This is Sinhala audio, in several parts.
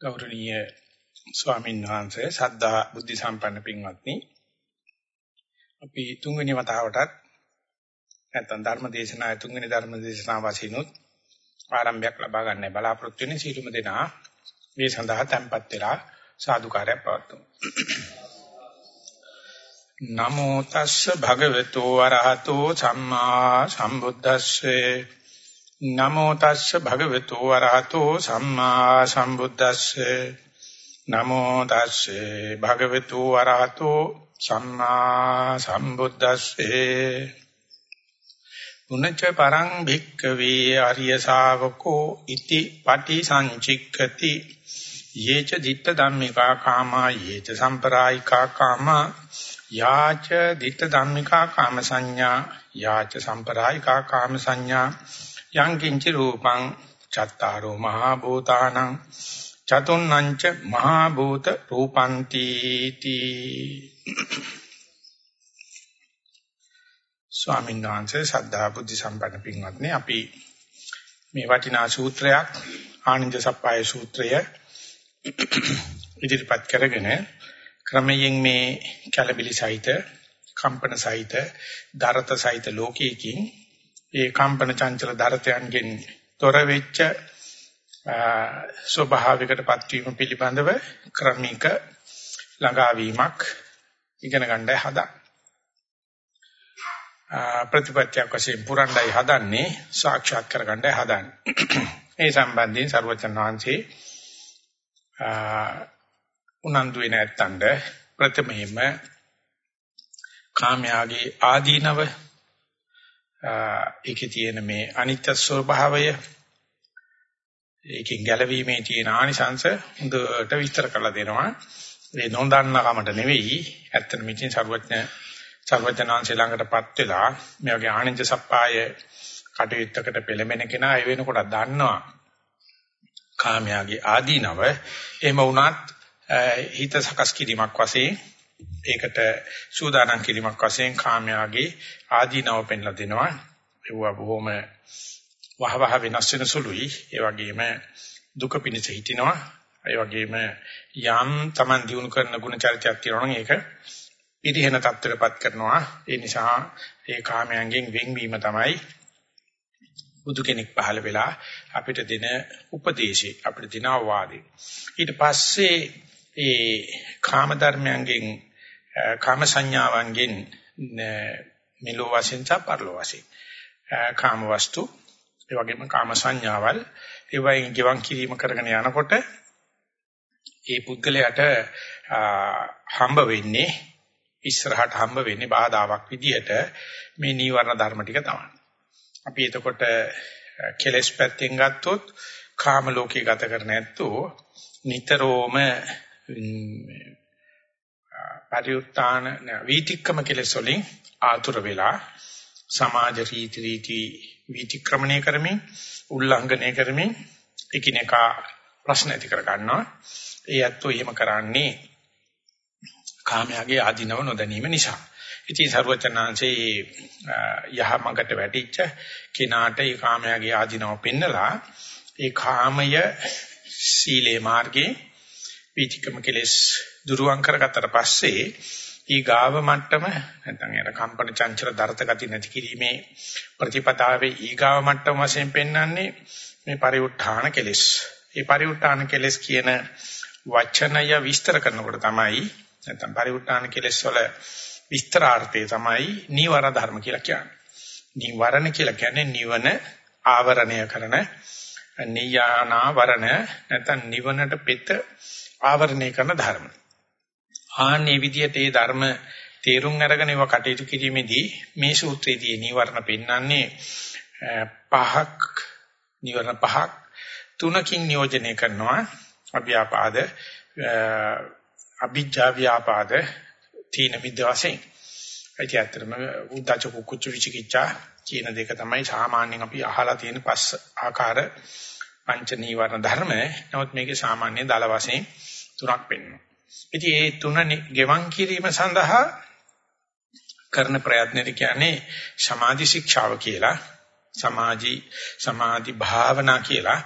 ගෞරවනීය ස්වාමීන් වහන්සේ සද්ධා බුද්ධ සම්පන්න පින්වත්නි. අපි තුන්වෙනි වතාවටත් නැත්නම් ධර්ම දේශනාවේ තුන්වෙනි ධර්ම දේශනාව වශයෙන්ුත් ආරම්භයක් ලබා ගන්න බලාපොරොත්තු වෙන සීලුම දෙනා මේ සඳහා tempත් වෙලා සාදුකාරයක් පවත්වමු. නමෝ තස්ස භගවතු වරහතෝ සම්මා සම්බුද්දස්සේ නමෝ තස්ස භගවතු වරහතෝ සම්මා සම්බුද්දස්සේ. නමෝ තස්සේ භගවතු වරහතෝ සම්මා සම්බුද්දස්සේ. උනච්ච පරං භික්කවේ ආර්ය ශාවකෝ ඉති පටි සංචික්ඛති. යේච ditta ධම්මිකා කාමා යේච සම්පරායිකා කාමා යාච ditta ධම්මිකා කාම සංඥා යාච සම්පරායිකා කාම සංඥා යං කිංච රූපං චත්තාරෝ මහා භූතානං චතුන්නංච මහා භූත රූපಂತಿ තී. ස්වාමීන් වහන්සේ සද්ධා බුද්ධ සම්පන්න පින්වත්නි අපි මේ වටිනා සූත්‍රයක් ආනන්ද සප්පාය සූත්‍රය ඉදිරිපත් කරගෙන ක්‍රමයෙන් මේ කලබිලි සහිත කම්පන සහිත දරත සහිත ලෝකයකින් ඒ කම්පන චංචල දරතයන්ගෙන් තොර වෙච්ච ස්වභාවිකටපත් වීම පිළිබඳව ක්‍රමික ළඟාවීමක් ඉගෙන ගන්නයි හදා. ප්‍රතිපත්තියක් වශයෙන් පුරණ්ඩයි හදන්නේ සාක්ෂාත් කරගන්නයි හදන්නේ. ඒ සම්බන්ධයෙන් සර්වචන් වහන්සේ උනන්දු වෙන ඇත්තන්ට ප්‍රථමයෙන්ම කාමයාගේ ආදීනව ඒකේ තියෙන මේ අනිත්‍ය ස්වභාවය ඒකෙන් ගැලවීමේ තියෙන ආනිසංශ හොඳට විස්තර කරලා දෙනවා. ඒ නොදන්න කමට නෙවෙයි ඇත්තට මෙතන සර්වඥ සර්වඥාන්සේ ළඟටපත් වෙලා මේ වගේ ආනන්ද සප්පාය කටයුත්තකට පෙළඹෙන කෙනා ඒ වෙනකොට දන්නවා කාමයාගේ ආදීනව එහෙම වුණත් හිත සකස් කිරීමක් වශයෙන් ඒකට සූදානම් කිරීමක් වශයෙන් කාමයාගේ ආදීනව පෙන්ලා දෙනවා. ඒවා බොහොම වහවහ වෙනස් වෙන සුළුයි. ඒ වගේම දුක පිණිස හිටිනවා. ඒ වගේම යම් Taman දිනු කරන ගුණ චරිතයක් තියෙනවා නම් ඒක පිරිහෙන තත්ත්වයටපත් කරනවා. ඒ නිසා ඒ කාමයන්ගෙන් වෙන්වීම තමයි බුදු කෙනෙක් පහළ වෙලා අපිට දෙන උපදේශي අපිට දෙන අවවාදේ ඊට පස්සේ ඒ කාම ධර්මයන්ගෙන් කාම සංඥාවන්ගෙන් මෙලෝ වශයෙන් සහ පරලෝ වශයෙන් කාම වස්තු ඒ වගේම කාම සංඥාවල් ඒ වයින් ගෙවන් කිරීම කරගෙන යනකොට ඒ පුද්ගලයාට හම්බ වෙන්නේ ඉස්සරහට හම්බ වෙන්නේ බාධාවක් විදිහට මේ නීවරණ ධර්ම ටික තමයි. අපි එතකොට කෙලස් පැත්තෙන් ගත්තොත් කාම ලෝකේ ගත කර නැත්තෝ නිතරම පරිඋත්තාන වීතික්කම කෙලස් වලින් ආතුර වෙලා සමාජ රීති රීති විතික්‍රමණය කරමින් උල්ලංඝනය කරමින් එකිනෙකා ප්‍රශ්න ඇති කර ගන්නවා. ඒ ඇත්තෝ එහෙම කරන්නේ කාමයාගේ ආධිනව නොදැනීම නිසා. ඉතින් ਸਰවචනාංශේ යහ මඟට වැටිච්ච කිනාට ඒ කාමයාගේ ආධිනව පෙන්නලා ඒ කාමය සීලේ මාර්ගේ විචිකම කෙලස් දුරුවන් කරගත්තට පස්සේ ඊ ගාව මට්ටම නැත්නම් එන කම්පන චංචල දරත ගති නැති කිරීමේ ප්‍රතිපදාවේ ඊ ගාව මට්ටම වශයෙන් පෙන්වන්නේ මේ පරිඋත්ථාන කෙලෙස්. ඒ පරිඋත්ථාන කෙලෙස් කියන වචනය විස්තර කරනකොට තමයි නැත්නම් පරිඋත්ථාන කෙලෙස් වල විස්තරාර්ථය තමයි නිවර ධර්ම කියලා කියන්නේ. නිවරණ කියලා කියන්නේ නිවන ආවරණය කරන නියානාවරණ නැත්නම් නිවනට පිට ආවරණය කරන ධර්මයි. ආන්නේ විදිහට ඒ ධර්ම තේරුම් අරගෙන ඒවා කටයුතු කිරීමේදී මේ සූත්‍රයේදී නිවර්ණ පෙන්වන්නේ පහක් නිවර්ණ පහක් තුනකින් නියෝජනය කරනවා අභ්‍යාපාද අභිජ්ජා ව්‍යාපාද තීන මිද්ද වශයෙන්. ඒටි අතරම උද්දච්ච කුච්ච විචිකිච්ඡා කියන දෙක තමයි සාමාන්‍යයෙන් අපි අහලා තියෙන පස් ආකාර පංච නීවරණ ධර්ම. නමුත් මේකේ සාමාන්‍ය දල වශයෙන් තුනක් පෙන්වනවා. ඉතින් මේ තුන ගෙවන් කිරීම සඳහා කරන ප්‍රයත්නෙට කියන්නේ සමාධි ශික්ෂාව කියලා. සමාධි සමාධි භාවනා කියලා.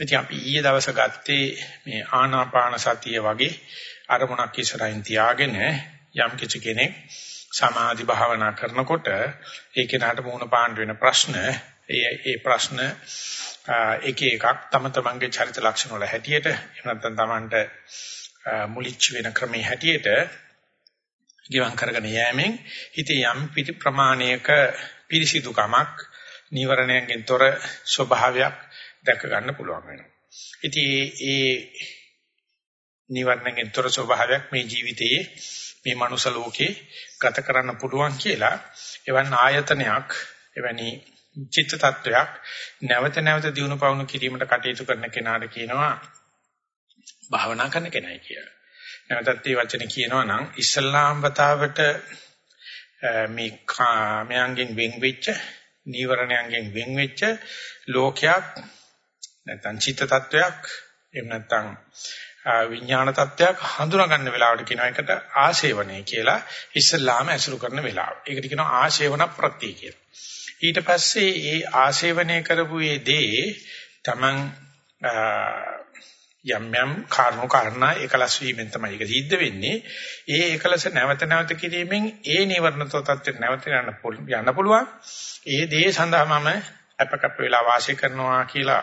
ඉතින් අපි ඊයේ දවස් ගත්තේ මේ ආනාපාන සතිය වගේ අරමුණක් ඉස්සරහින් තියාගෙන යම් කිසි කෙනෙක් සමාධි භාවනා කරනකොට ඒ කෙනාට මුහුණ පාන්න වෙන ප්‍රශ්න ඒ ඒ ප්‍රශ්න එක එකක් තම තමන්ගේ චරිත ලක්ෂණ වල හැටියට එහෙම නැත්නම් තමන්ට මුලිච්ච වෙන ක්‍රමයේ හැටියට ගිවන් කරගෙන යෑමෙන් හිතේ යම් පිටි ප්‍රමාණයක පිරිසිදුකමක් නීවරණයෙන් තොර ස්වභාවයක් දැක ගන්න පුළුවන් වෙනවා. ඉතින් ඒ නීවරණයෙන් තොර ස්වභාවයක් මේ ජීවිතයේ මේ මනුෂ්‍ය ලෝකේ ගත කරන්න පුළුවන් කියලා එවන් ආයතනයක් එවැනි චිත්ත tattවයක් නැවත නැවත දිනු පවුණු කිරීමට කටයුතු කරන කෙනාට කියනවා භාවනා කරන කෙනයි කියලා. නැවතත් මේ වචනේ කියනවා නම් ඉස්ලාම් වතාවට මේ කාමයන්ගෙන් වෙන් වෙච්ච නීවරණයන්ගෙන් වෙන් වෙච්ච ලෝකයක් නැත්නම් චිත්ත tattවයක් එහෙම නැත්නම් විඥාන tattයක් හඳුනා ගන්න වෙලාවට කියන එකට ආශේවනය කියලා ඉස්ලාම ඇසුරු කරන වෙලාව. ඒකට කියනවා ආශේවන ප්‍රත්‍ය කියලා. ඊට පස්සේ ඒ ආශේවනය කරපු ඒ දේ Taman යම් යම් කාරණු කාරණා එකලස් වීමෙන් තමයි ඒක සිද්ධ වෙන්නේ. ඒ එකලස නැවත නැවත කිරීමෙන් ඒ නිවර්ණ තත්ත්වයට නැවත යන්න පුළුවන්. ඒ දේ සඳහා මම අපකප්ප වෙලා වාසය කරනවා කියලා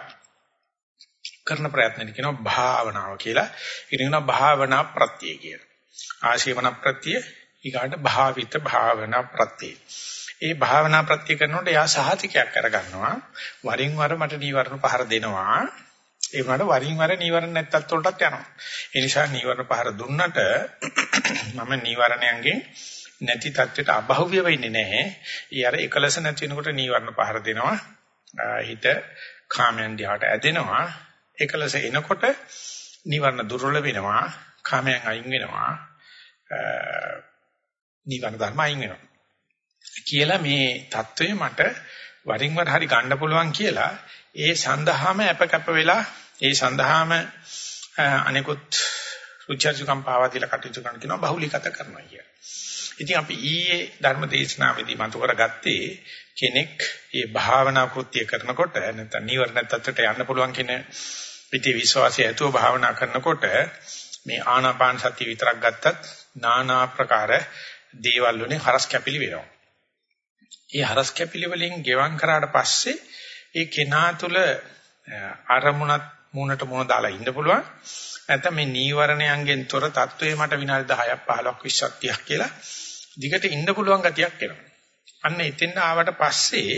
කරන ප්‍රයත්නෙට කියනවා භාවනාව කියලා. ඒක කියනවා භාවනා ප්‍රත්‍ය කියලා. ආශීවන ප්‍රත්‍ය ඊගාට භාවිත භාවනා ප්‍රත්‍ය. ඒ භාවනා ප්‍රත්‍ය කරනකොට එයා සහතිකයක් අරගන්නවා. වරින් වර මට නීවරණ පහර දෙනවා. ඒ වුණාට වරින් වර නීවරණ නැත්තත් උලටත් යනවා. ඒ නිසා නීවරණ පහර දුන්නට මම නීවරණයන්ගෙන් නැති தත්වෙට අභෞවිය වෙන්නේ නැහැ. ඒ අර එකලස නැති වෙනකොට නීවරණ පහර දෙනවා. හිත කාමයන් දිහාට ඇදෙනවා. එකලස එනකොට නීවරණ දුර්වල වෙනවා. කාමයන් අයින් වෙනවා. නීවරණ ධර්ම අයින් වෙනවා. කියලා මේ தત્ත්වය මට වරින් වර හරි ගන්න පුළුවන් කියලා ඒ සඳහාම අපකප්ප වෙලා ඒ සඳහාම අනිකුත් රුචර්ජුකම් පාවා දීලා කටයුතු කරන කෙනා බහුලීගත කරනවා කියලා. ඉතින් අපි ඊයේ ධර්ම දේශනාවේදී මතු කරගත්තේ කෙනෙක් මේ භාවනා කෘත්‍ය කරනකොට නැත්නම් නීවරණ තත්ත්වයට යන්න පුළුවන් කියන පිටි විශ්වාසය ඇතුව භාවනා කරනකොට මේ ආනාපාන සතිය විතරක් ගත්තත් নানা ආකාර දේවල් වලින් හරස් කැපිලි වෙනවා. ඒ හරස් කැපිලි වලින් ගෙවම් කරාට පස්සේ ඒ කෙනා තුළ අරමුණත් මූණට මූණ දාලා ඉන්න පුළුවන්. නැත්නම් මේ නීවරණයන්ගෙන් තොර தત્ත්වයේ මට විනාඩි 10ක් 15ක් 20ක් 30ක් කියලා දිගට ඉන්න පුළුවන් ගතියක් එනවා. අන්න එතෙන් ආවට පස්සේ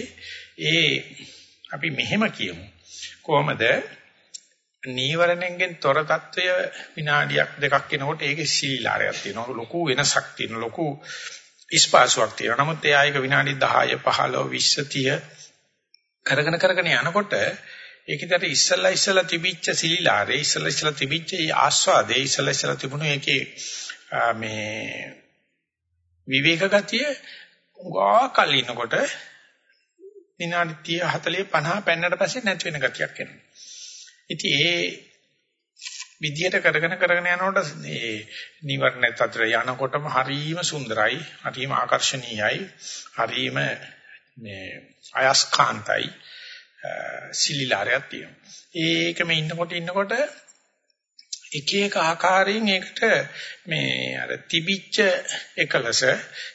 ඒ අපි මෙහෙම කියමු. කොහමද නීවරණයෙන් තොර తত্ত্বය විනාඩියක් දෙකක් යනකොට ඒකේ සීලාරයක් තියෙනවා. ලොකු වෙනසක් තියෙනවා. ලොකු ඉස්පාසුවක් තියෙනවා. නමුත් එයා ඒක විනාඩි 10, 15, 20, 30 කරගෙන කරගෙන යනකොට ඒකෙතර ඉස්සල්ලා ඉස්සල්ලා තිබිච්ච සීලාරේ ඉස්සල්ලා ඉස්සල්ලා තිබිච්ච ඒ ආස්වාදේ ඉස්සල්ලා ඉස්සල්ලා තිබුණු ඒකේ මේ විවේක ගතිය ගා කල් ඉන්නකොට විනාඩි 30 40 50 පෙන්නට පස්සේ නැති වෙන ගතියක් එනවා. ඉතින් ඒ විදියට කරගෙන කරගෙන යනකොට මේ නිවර්ණයත් අතර යනකොටම හරීම සුන්දරයි, හරීම ආකර්ශනීයයි, හරීම මේ අයස්කාන්තයි. සිලිලාරයක් තියෙනවා. ඒකම ඉන්නකොට ඉන්නකොට එක එක ආකාරයෙන් ඒකට මේ අර තිබිච්ච එකලස,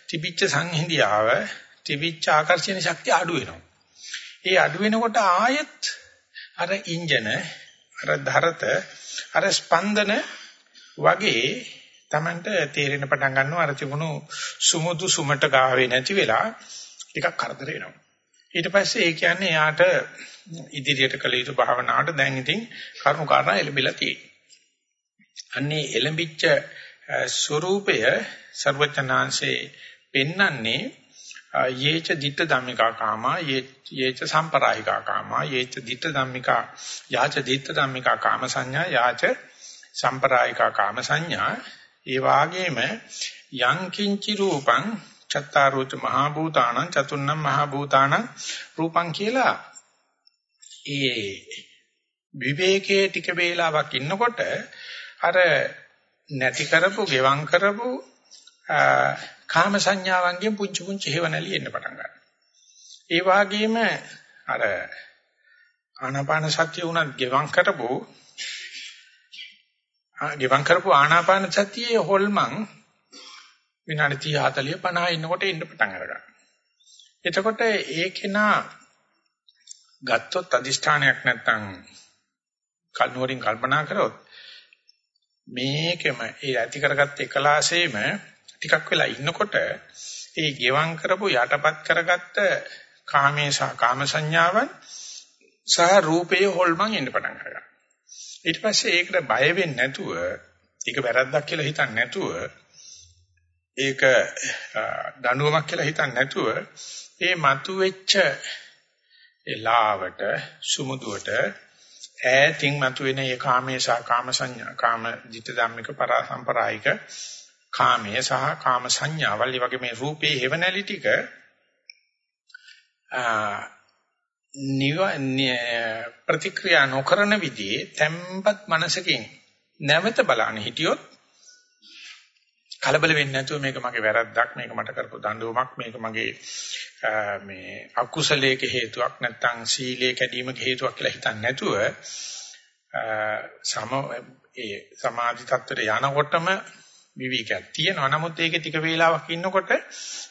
තිබිච්ච සංහිඳියාව, තිබිච්ච ආකර්ෂණ ශක්තිය අඩු වෙනවා. ඒ අඩු වෙනකොට ආයෙත් අර ඉන්ජන අර ධරත අර ස්පන්දන වගේ Tamanට තේරෙන පටන් ගන්නවා අර තිබුණු සුමුදු සුමට ගාවේ නැති වෙලා ටිකක් කරදර වෙනවා ඊට පස්සේ ඒ කියන්නේ යාට ඉදිරියට කළ යුතු භාවනාවට දැන් ඉතින් කරුණු කාරණා එළඹිලා තියෙනවා. අන්නේ එළඹිච්ච ස්වરૂපය ਸਰවචනාංශේ පෙන්නන්නේ යේච ditta dhammika kama යේච සම්පරායිකා kama යේච ditta dhammika යාච ditta dhammika kama සංඥා යාච සම්පරායිකා kama සංඥා ඒ වාගේම යං කිංචි රූපං චත්තාරෝච මහා භූතානං චතුන්නම් මහා භූතානං රූපං කියලා ඒ විවේකයේ ටික වේලාවක් ඉන්නකොට අර නැති කරපු, ගෙවම් කරපු කාම සංඥාවන්ගෙන් පුංචි පුංචි හේවණලි එන්න පටන් ගන්නවා. ඒ වගේම අර ආනාපාන සතිය උනත් ගෙවම් කරපො ගෙවම් කරපු ආනාපාන සතියේ හොල්මන් විනාඩි 30 40 50 ඉන්නකොට එන්න පටන් අරගන්නවා. එතකොට ඒකේනා ගත්තොත් අදිෂ්ඨානයක් නැත්තම් කල්නුවරින් කල්පනා කරොත් මේකෙම ඒ ඇති කරගත්ත එකලාසෙම ටිකක් වෙලා ඉන්නකොට ඒ ගෙවම් කරපු යටපත් කරගත්ත කාමේ සහ කාම සංඥාවන් සහ රූපයේ හොල්මන් එන්න පටන් ගන්නවා. ඊට පස්සේ ඒකට බය වෙන්නේ නැතුව ඒක වැරද්දක් කියලා හිතන්නේ නැතුව ඒක දඬුවමක් කියලා හිතන්නේ නැතුව ඒ මතුවෙච්ච ඒ ලාවට සුමුදුවට ඈතින් මතුවෙන ඒ කාමයේ සහ කාම සංඥා කාම ධිට ධම්මික පරාසම්පරායික කාමයේ සහ කාම සංඥාවල් ඒ වගේ මේ රූපේ හේවණලි ටික ප්‍රතික්‍රියා නොකරන විදිහේ තැම්පත් මනසකින් නැවත බලන්න හිටියොත් කලබල වෙන්නේ නැතුව මේක මගේ වැරද්දක් මේක මට කරපු දඬුවමක් මේක මගේ මේ අකුසලයක හේතුවක් නැත්නම් සීලයේ කැඩීමක හේතුවක් කියලා හිතන්නේ නැතුව සම ඒ සමාධි tattwට යනකොටම විවිකයක් තියෙනවා. නමුත් ඒකේ ටික වේලාවක් ඉන්නකොට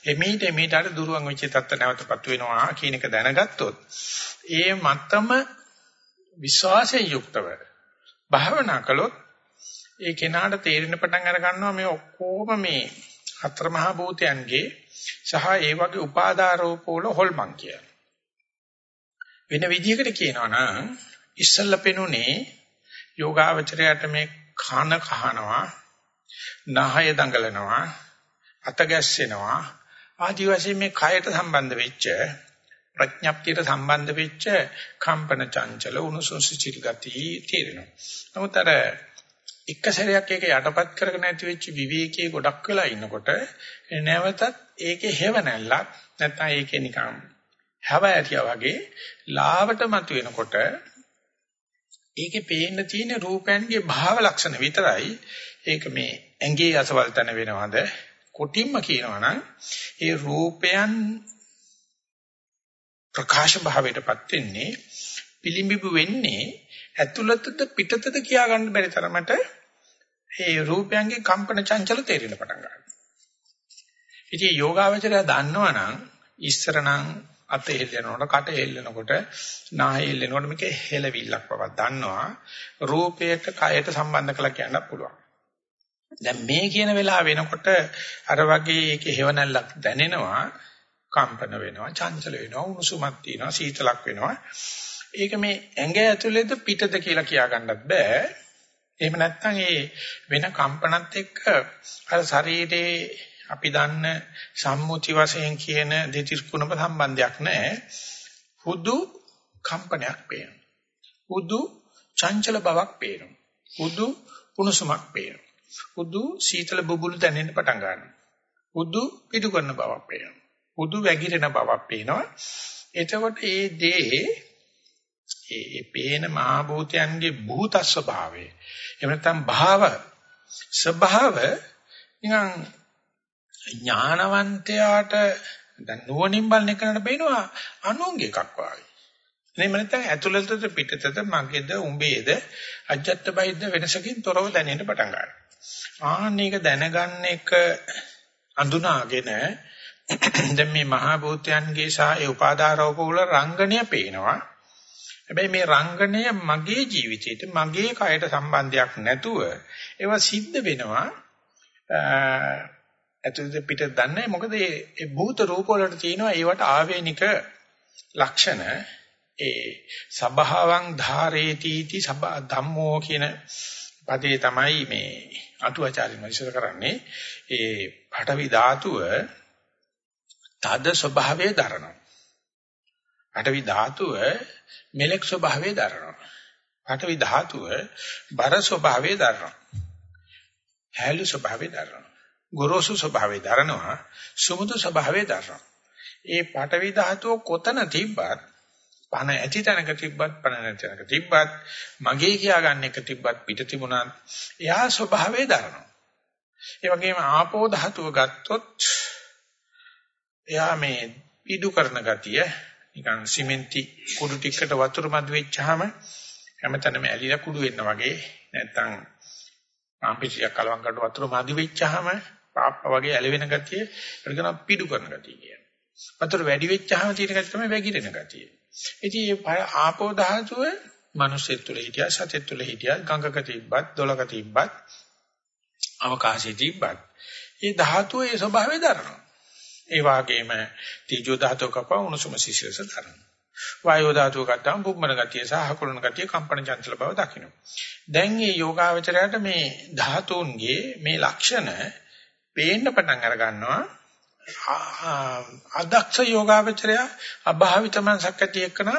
එමීට එමීට අර දුරුවන් වෙච්ච tattwa නැවතපත් වෙනවා කියන එක දැනගත්තොත් ඒ මත්තම විශ්වාසයෙන් යුක්තව භාවනා කළොත් ඒ කෙනාට තේරෙන පටන් අර ගන්නවා මේ ඔක්කොම මේ හතර මහා භූතයන්ගේ සහ ඒ වගේ උපාදාරෝප වල හොල්මන් කියලා. වෙන විදිහකට කියනවා නම් ඉස්සල්ලා පෙනුනේ යෝගාවචරයට මේ කන කහනවා, නහය දඟලනවා, අත ගැස්සෙනවා, ආදි වශයෙන් මේ කයට සම්බන්ධ වෙච්ච ප්‍රඥප්තියට සම්බන්ධ වෙච්ච කම්පන චංචල උණුසුම් සිචිල් ගති තේරෙනවා. නමුත් අර එක සැරයක් ඒක යටපත් කරගෙන නැති වෙච්ච විවේකයේ ගොඩක් වෙලා ඉන්නකොට නැවතත් ඒකේ හැව නැල්ලක් නැත්නම් ඒකේ නිකන් හැව ඇතියා වගේ ලාවට මතුවෙනකොට ඒකේ පේන්න තියෙන රූපයන්ගේ භාව ලක්ෂණ විතරයි ඒක මේ ඇඟේ අසවල් තන වෙනවද? කොටින්ම කියනවා නම් ඒ රූපයන් ප්‍රකාශ භාවයටපත් වෙන්නේ පිළිඹු වෙන්නේ ඇතුළතද පිටතද කියා ගන්න බැරි තරමට ඒ රූපයන්ගේ කම්පන චංචල තේරෙන්න පටන් ගන්නවා. ඉතින් යෝගාවචරය දන්නවනම් ඉස්සර නම් අත හෙල්ලනකොට කට හෙල්ලනකොට නාහය හෙල්ලනකොට මේක හෙලවිල්ලක් බවක් දන්නවා. රූපයට කයට සම්බන්ධ කළා කියන්න පුළුවන්. දැන් මේ කියන වෙලාව වෙනකොට අර වගේ ඒකේ හේවණල්ලක් දැනෙනවා කම්පන වෙනවා චංචල වෙනවා උණුසුමක් තියෙනවා සීතලක් වෙනවා ඒක මේ ඇඟ ඇතුළේද පිටද කියලා කියා ගන්නත් බෑ එහෙම නැත්නම් ඒ වෙන කම්පනත් එක්ක අර ශරීරයේ අපි දන්න සම්මුති වශයෙන් කියන දෙතිස්කුණක සම්බන්ධයක් නැහැ. හුදු කම්පනයක් පේනවා. හුදු චංචල බවක් පේනවා. හුදු කුණුසුමක් පේනවා. හුදු සීතල බුබුලු දැනෙන්න පටන් ගන්නවා. හුදු පිටු කරන බවක් පේනවා. හුදු වැగిරෙන බවක් පේනවා. එතකොට ඒ දේ ඒ ඒ පේන මහ භූතයන්ගේ භූත ස්වභාවය එහෙම නැත්නම් භාව ස්වභාව නිකන් ඥානවන්තයාට දැන් නුවණින් බලන එකකට බේනවා අනුංග එකක් වාගේ. එහෙම නැත්නම් ඇතුළතද පිටතද මගේද උඹේද අජත්ත බයිද්ද වෙනසකින් තොරව දැනෙන්න පටන් ගන්නවා. ආන්න එක දැනගන්න එක අඳුනාගෙන දැන් මේ මහා භූතයන්ගේ සහ ඒ උපාදාරෝප වල රංගනය පේනවා. හැබැයි මේ රංගනය මගේ ජීවිතේට මගේ කයට සම්බන්ධයක් නැතුව ඒවා සිද්ධ වෙනවා. ඇතුළත පිට දන්නේ මොකද මේ භූත රූප වලට තියෙනවා ඒවට ආවේනික ලක්ෂණ. ඒ සබහාවං ධාරේතිති සබ ධම්මෝ කියන පදේ තමයි මේ අටුවාචාරින් විශ්ල කරන්නේ. ඒ පඨවි ධාතුව තද ස්වභාවයේ දරනවා. පඨවි ධාතුව මෙලෙක් ස්වභාවයේ දරනවා. පඨවි ධාතුව බර ස්වභාවයේ දරනවා. හැලු ස්වභාවයේ දරනවා. ගොරෝසු ස්වභාවයේ දරනවා. සුමුදු ස්වභාවයේ දරනවා. ඒ පඨවි ධාතුව කොතන තිබ්බත් පණ ඇති තැනක තිබ්බත් පණ නැති තැනක තිබ්බත් මගේ කියා ගන්න එක තිබ්බත් පිට තිබුණත් එයා ස්වභාවයේ දරනවා. ඒ වගේම ආපෝ ධාතුව ගත්තොත් එයා මේ පිඩු කරන ගතිය නිකන් සිමෙන්ති කුඩු ටිකට වතුර මදු වෙච්චාම හැමතැනම ඇලිලා කුඩු වෙන්න වගේ නැත්තම් ආම්පිසියක් කලවම් කරලා වතුර මදි වෙච්චාම පාප්ප වගේ ඇලවෙන ගතිය ඒකට කියනවා පිඩු කරන ගතිය කියන්නේ. වතුර වැඩි වෙච්චාම තියෙන ගතිය තමයි වැగిරෙන ගතිය. ඉතින් මේ ආපෝ ධාතුව මිනිස්සෙත් තුළ හිටියා සතෙත් තුළ හිටියා ගංගක තිබ්බත් දොලක තිබ්බත් අවකාශයේ තිබ්බත් ඒ ධාතුව ඒ ස්වභාවය දරනවා. ඒ වගේම තීජෝ ධාතුව කප උණුසුම සිසිලස දරනවා. වායෝ ධාතුව ගත්තාම බුම්මන ගතිය සහ හකුලන ගතිය කම්පන චංචල බව දකින්න. දැන් මේ යෝගාවචරයට මේ ධාතුන්ගේ මේ ලක්ෂණ පේන්න පටන් අර ගන්නවා. අදක්ෂ යෝගාවචරය අභාවිත මනසක් ඇති එක්කන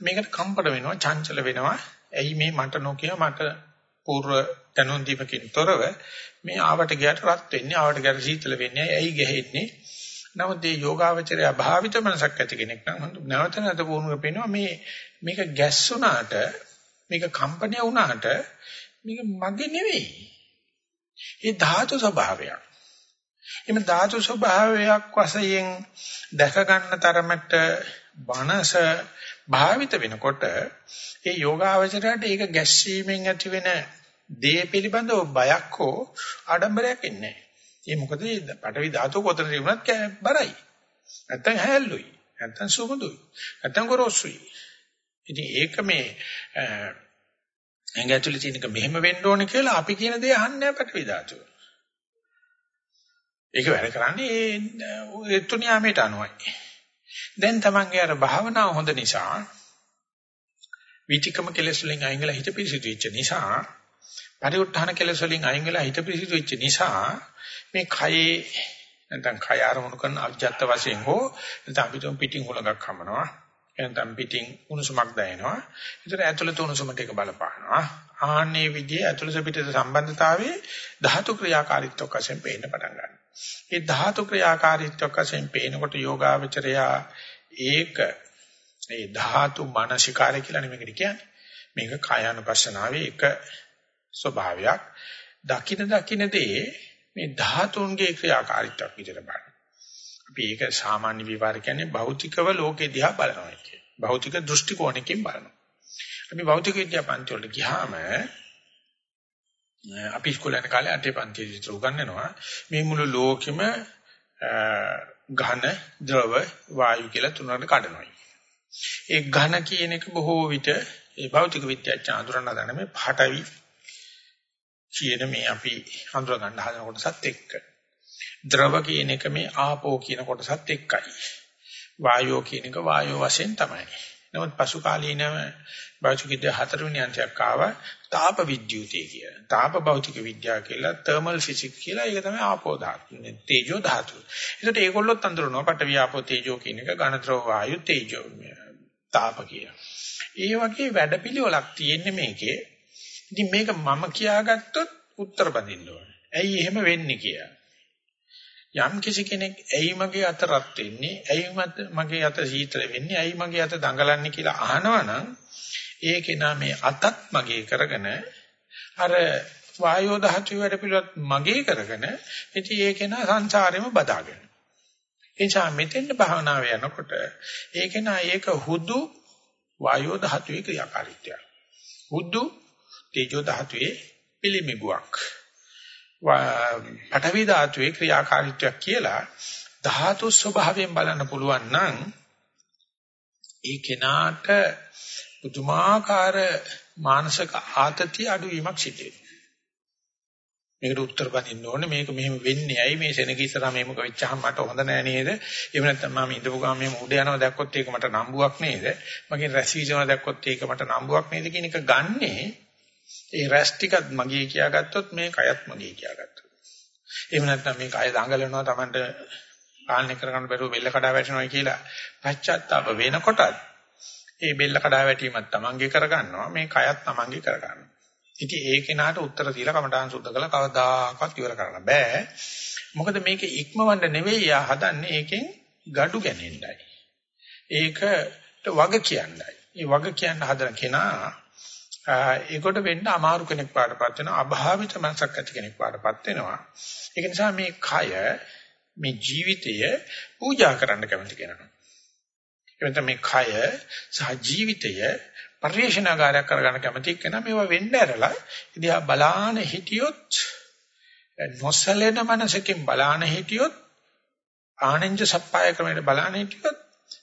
මේකට කම්පන වෙනවා චංචල වෙනවා. ඇයි මේ මට නොකිය මට పూర్ව දැනුම් දීපකින් තොරව මේ ආවට ගියට රත් වෙන්නේ ආවට ගියට සීතල වෙන්නේ ඇයි ගැහෙන්නේ නමුත් මේ යෝගාවචරය අභාවිත මනසක් ඇති කෙනෙක් නම් නැවත නැවත පුහුණුව පේනවා මේ මේක ගැස්සුණාට මේක කම්පණය වුණාට මේක මගේ නෙවෙයි. ඒ ධාතු ස්වභාවයක්. එimhe ධාතු ස්වභාවයක් වශයෙන් දැක ගන්න තරමට බනස භාවිත වෙනකොට ඒ යෝගාවචරයට ඒක ගැස්සීමෙන් ඇතිවෙන දේ පිළිබඳව බයක් හෝ ආඩම්බරයක් එන්නේ නැහැ. ඒ මොකද පටවි ධාතු කොතන තිබුණත් බරයි. නැත්තම් හැල්ලුයි. නැත්තම් සුමුදුයි. නැත්තම් ගොරොසුයි. ඉතින් ඒක මේ ඇඟ ඇතුලේ තියෙනක මෙහෙම වෙන්න ඕනේ කියලා අපි කියන දේ අහන්නේ නැහැ පටවි ධාතුව. ඒක වැඩ කරන්නේ ඒ තුනියාමේට අනුවයි. දැන් තමන්ගේ අර භාවනාව හොඳ නිසා විචිකම කෙලෙස් වලින් අයින් වෙලා හිත පිරිසිදු වෙච්ච නිසා පරිඋත්ථාන කෙලෙස් වලින් අයින් වෙලා හිත පිරිසිදු වෙච්ච නිසා මේ කයේ නැත්නම් කය ආරමුණු කරන අජ්ජත් වශයෙන් හෝ නැත්නම් අපි තුන් පිටින් හුලඟක් හමනවා නැත්නම් පිටින් උණුසුමක් දැනෙනවා. ඒතර ඇතුළත උණුසුමට එක බලපානවා. ආන්නේ විදිහේ ඇතුළත පිටත සම්බන්ධතාවයේ ධාතු ක්‍රියාකාරීත්වයක් වශයෙන් පේන්න පටන් ගන්නවා. ඒ ධාතු ක්‍රියාකාරීත්වයක් වශයෙන් පේනකොට යෝගාවචරයා ඒක ඒ ධාතු මානසිකාරය කියලා නෙමෙයි කියන්නේ. මේක කායानुපස්සනාවේ එක ස්වභාවයක් දකින දකිනදී මේ ධාතුන්ගේ ක්‍රියාකාරීත්වයක් විදිහට බලන්න. අපි ඒක සාමාන්‍ය විවර කියන්නේ භෞතිකව ලෝකෙ දිහා බලනවා කියන්නේ. භෞතික දෘෂ්ටි කෝණයකින් බලනවා. අපි භෞතික විද්‍යා පන්ති වලට ගියාම අපි ඉස්කෝලේ යන කාලේ අටේ පන්තියේ විතර උගන්වනවා මේ මුළු ලෝකෙම ඝන ද්‍රව වායු කියලා තුනකට කඩනවා. ඒ ඝන කියන එක බොහෝ විට ඒ භෞතික විද්‍යාඥ අඳුරන දන්න මේ පඨවි කියන මේ අපි හඳුනා ගන්න හදන කොටසත් එක්ක. ද්‍රව කියන එක මේ ආපෝ කියන කොටසත් එක්කයි. වායෝ කියන එක වායෝ වශයෙන් තමයි. නමුත් පසු කාලීනව භෞතික විද්‍යාව හතරවෙනි අංශයක් ආවා තාප විද්‍යුතය කියලා. තාප භෞතික විද්‍යාව කියලා තර්මල් ෆිසික්ස් කියලා ඒක තමයි ආපෝ ධාතු. තේජෝ ධාතු. ඒකට ඒගොල්ලොත් අඳුරනවා පඨවි ආපෝ තේජෝ කියන එක ඝනද්‍රව වායු තේජෝ තාප කියලා. ඒ වගේ වැඩපිළිවෙලක් තියෙන්නේ මේකේ. ඉතින් මේක මම කියාගත්තොත් උත්තර බඳින්න ඕනේ. ඇයි එහෙම වෙන්නේ කියලා. යම් කිසි කෙනෙක් ඇයි මගේ අත රත් වෙන්නේ? ඇයි මගේ අත සීතල වෙන්නේ? ඇයි මගේ අත දඟලන්නේ කියලා අහනවනම් ඒ කෙනා මේ අතත් මගේ කරගෙන අර වායෝ දහතු වැඩ පිළිවෙත් මගේ කරගෙන ඉතින් ඒ කෙනා සංසාරෙම බදාගෙන. ඒ නිසා මෙතෙන්ද භාවනාව යනකොට ඒ කෙනා ඒක හුදු වායෝ දහතුවේ ක්‍රියාකාරීත්වය. හුදු තේජෝ ධාතුවේ පිළිමිබුවක්. පඨවි ධාතුවේ ක්‍රියාකාරීත්වයක් කියලා ධාතු ස්වභාවයෙන් බලන්න පුළුවන් නම් ඒ කෙනාට පුදුමාකාර මානසික ආතතිය අඩුවීමක් සිදු වෙනවා. මේකට උත්තර බඳින්න ඕනේ මේක මෙහෙම වෙන්නේ ඇයි මේ සෙනග ඉස්සරහා මේක වෙච්චහම මට හොඳ නෑ නේද එහෙම නැත්නම් මම ඉඳපු ගමන් මෙහෙම උඩ යනවා දැක්කොත් ඒක මට නම්බුවක් නේද මගේ රැස් වීසනවා දැක්කොත් ඒක මට නම්බුවක් නේද කියන එක ගන්නේ ඒ රැස් ටිකත් මගේ කියාගත්තොත් මේ කයත් මගේ කියාගත්තොත්. එහෙම නැත්නම් මේ කය දඟලනවා Tamanට පාලනය කරගන්න බැරුව බෙල්ල කඩා වැටෙනවා කියලා පශ්චාත්තාප වෙනකොටත් ඒ බෙල්ල කඩා වැටීමත් Tamanගේ කරගන්නවා මේ කයත් Tamanගේ කරගන්නවා. ඉතින් ඒ කෙනාට උත්තර දීලා කමඨාන් සුද්ධ කළා කවදාකවත් ඉවර කරන්න බෑ. මොකද මේක ඉක්මවන්න නෙවෙයි යා හදන්නේ ඒකෙන් gadu ගැනෙන්නයි. ඒකට වග කියන්නයි. ඒ වග කියන්න හදන කෙනා ඒකට වෙන්න අමාරු කෙනෙක් පාඩපත් වෙනවා අභාවිත මනසක් ඇති කෙනෙක් පාඩපත් වෙනවා ඒක නිසා මේ කය මේ ජීවිතය පූජා කරන්න කැමති කෙනා එවන මේ කය සහ ජීවිතය පරිශනාකාරයක් කරගන්න කැමති කෙනා මේවා වෙන්න ඇරලා ඉතියා බලාන හිටියොත් නොසලෙන මනසකින් බලාන හිටියොත් ආනන්ද සප්පාය ක්‍රමයට බලාන හිටියොත්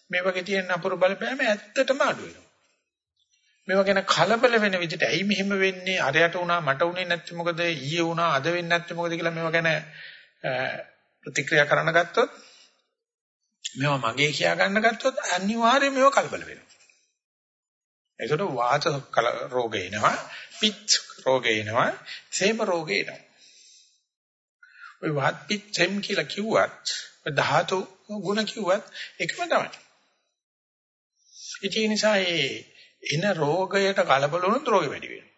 මේ වගේ තියෙන අපුරු බලපෑම ඇත්තටම අඩු වෙනවා. මේවා ගැන කලබල වෙන විදිහට ඇයි මෙහෙම වෙන්නේ අරයට වුණා මට උනේ නැත්නම් මොකද ඊයේ වුණා අද වෙන්නේ නැත්නම් මොකද කියලා මේවා ගැන ප්‍රතික්‍රියා කරන්න ගත්තොත් මේවා මගේ කියා ගන්න ගත්තොත් අනිවාර්යයෙන් මේවා කලබල වෙනවා. ඒකට වාත රෝග එනවා, පිත් රෝග එනවා, සේම රෝග එනවා. ওই වාත් පිත් සෙම් කියලා කිව්වත්, ධාතු ගුණ කිව්වත් එකම තමයි. ඒ නිසා ඒ එන රෝගයට කලබල වුණොත් රෝගෙ වැඩි වෙනවා.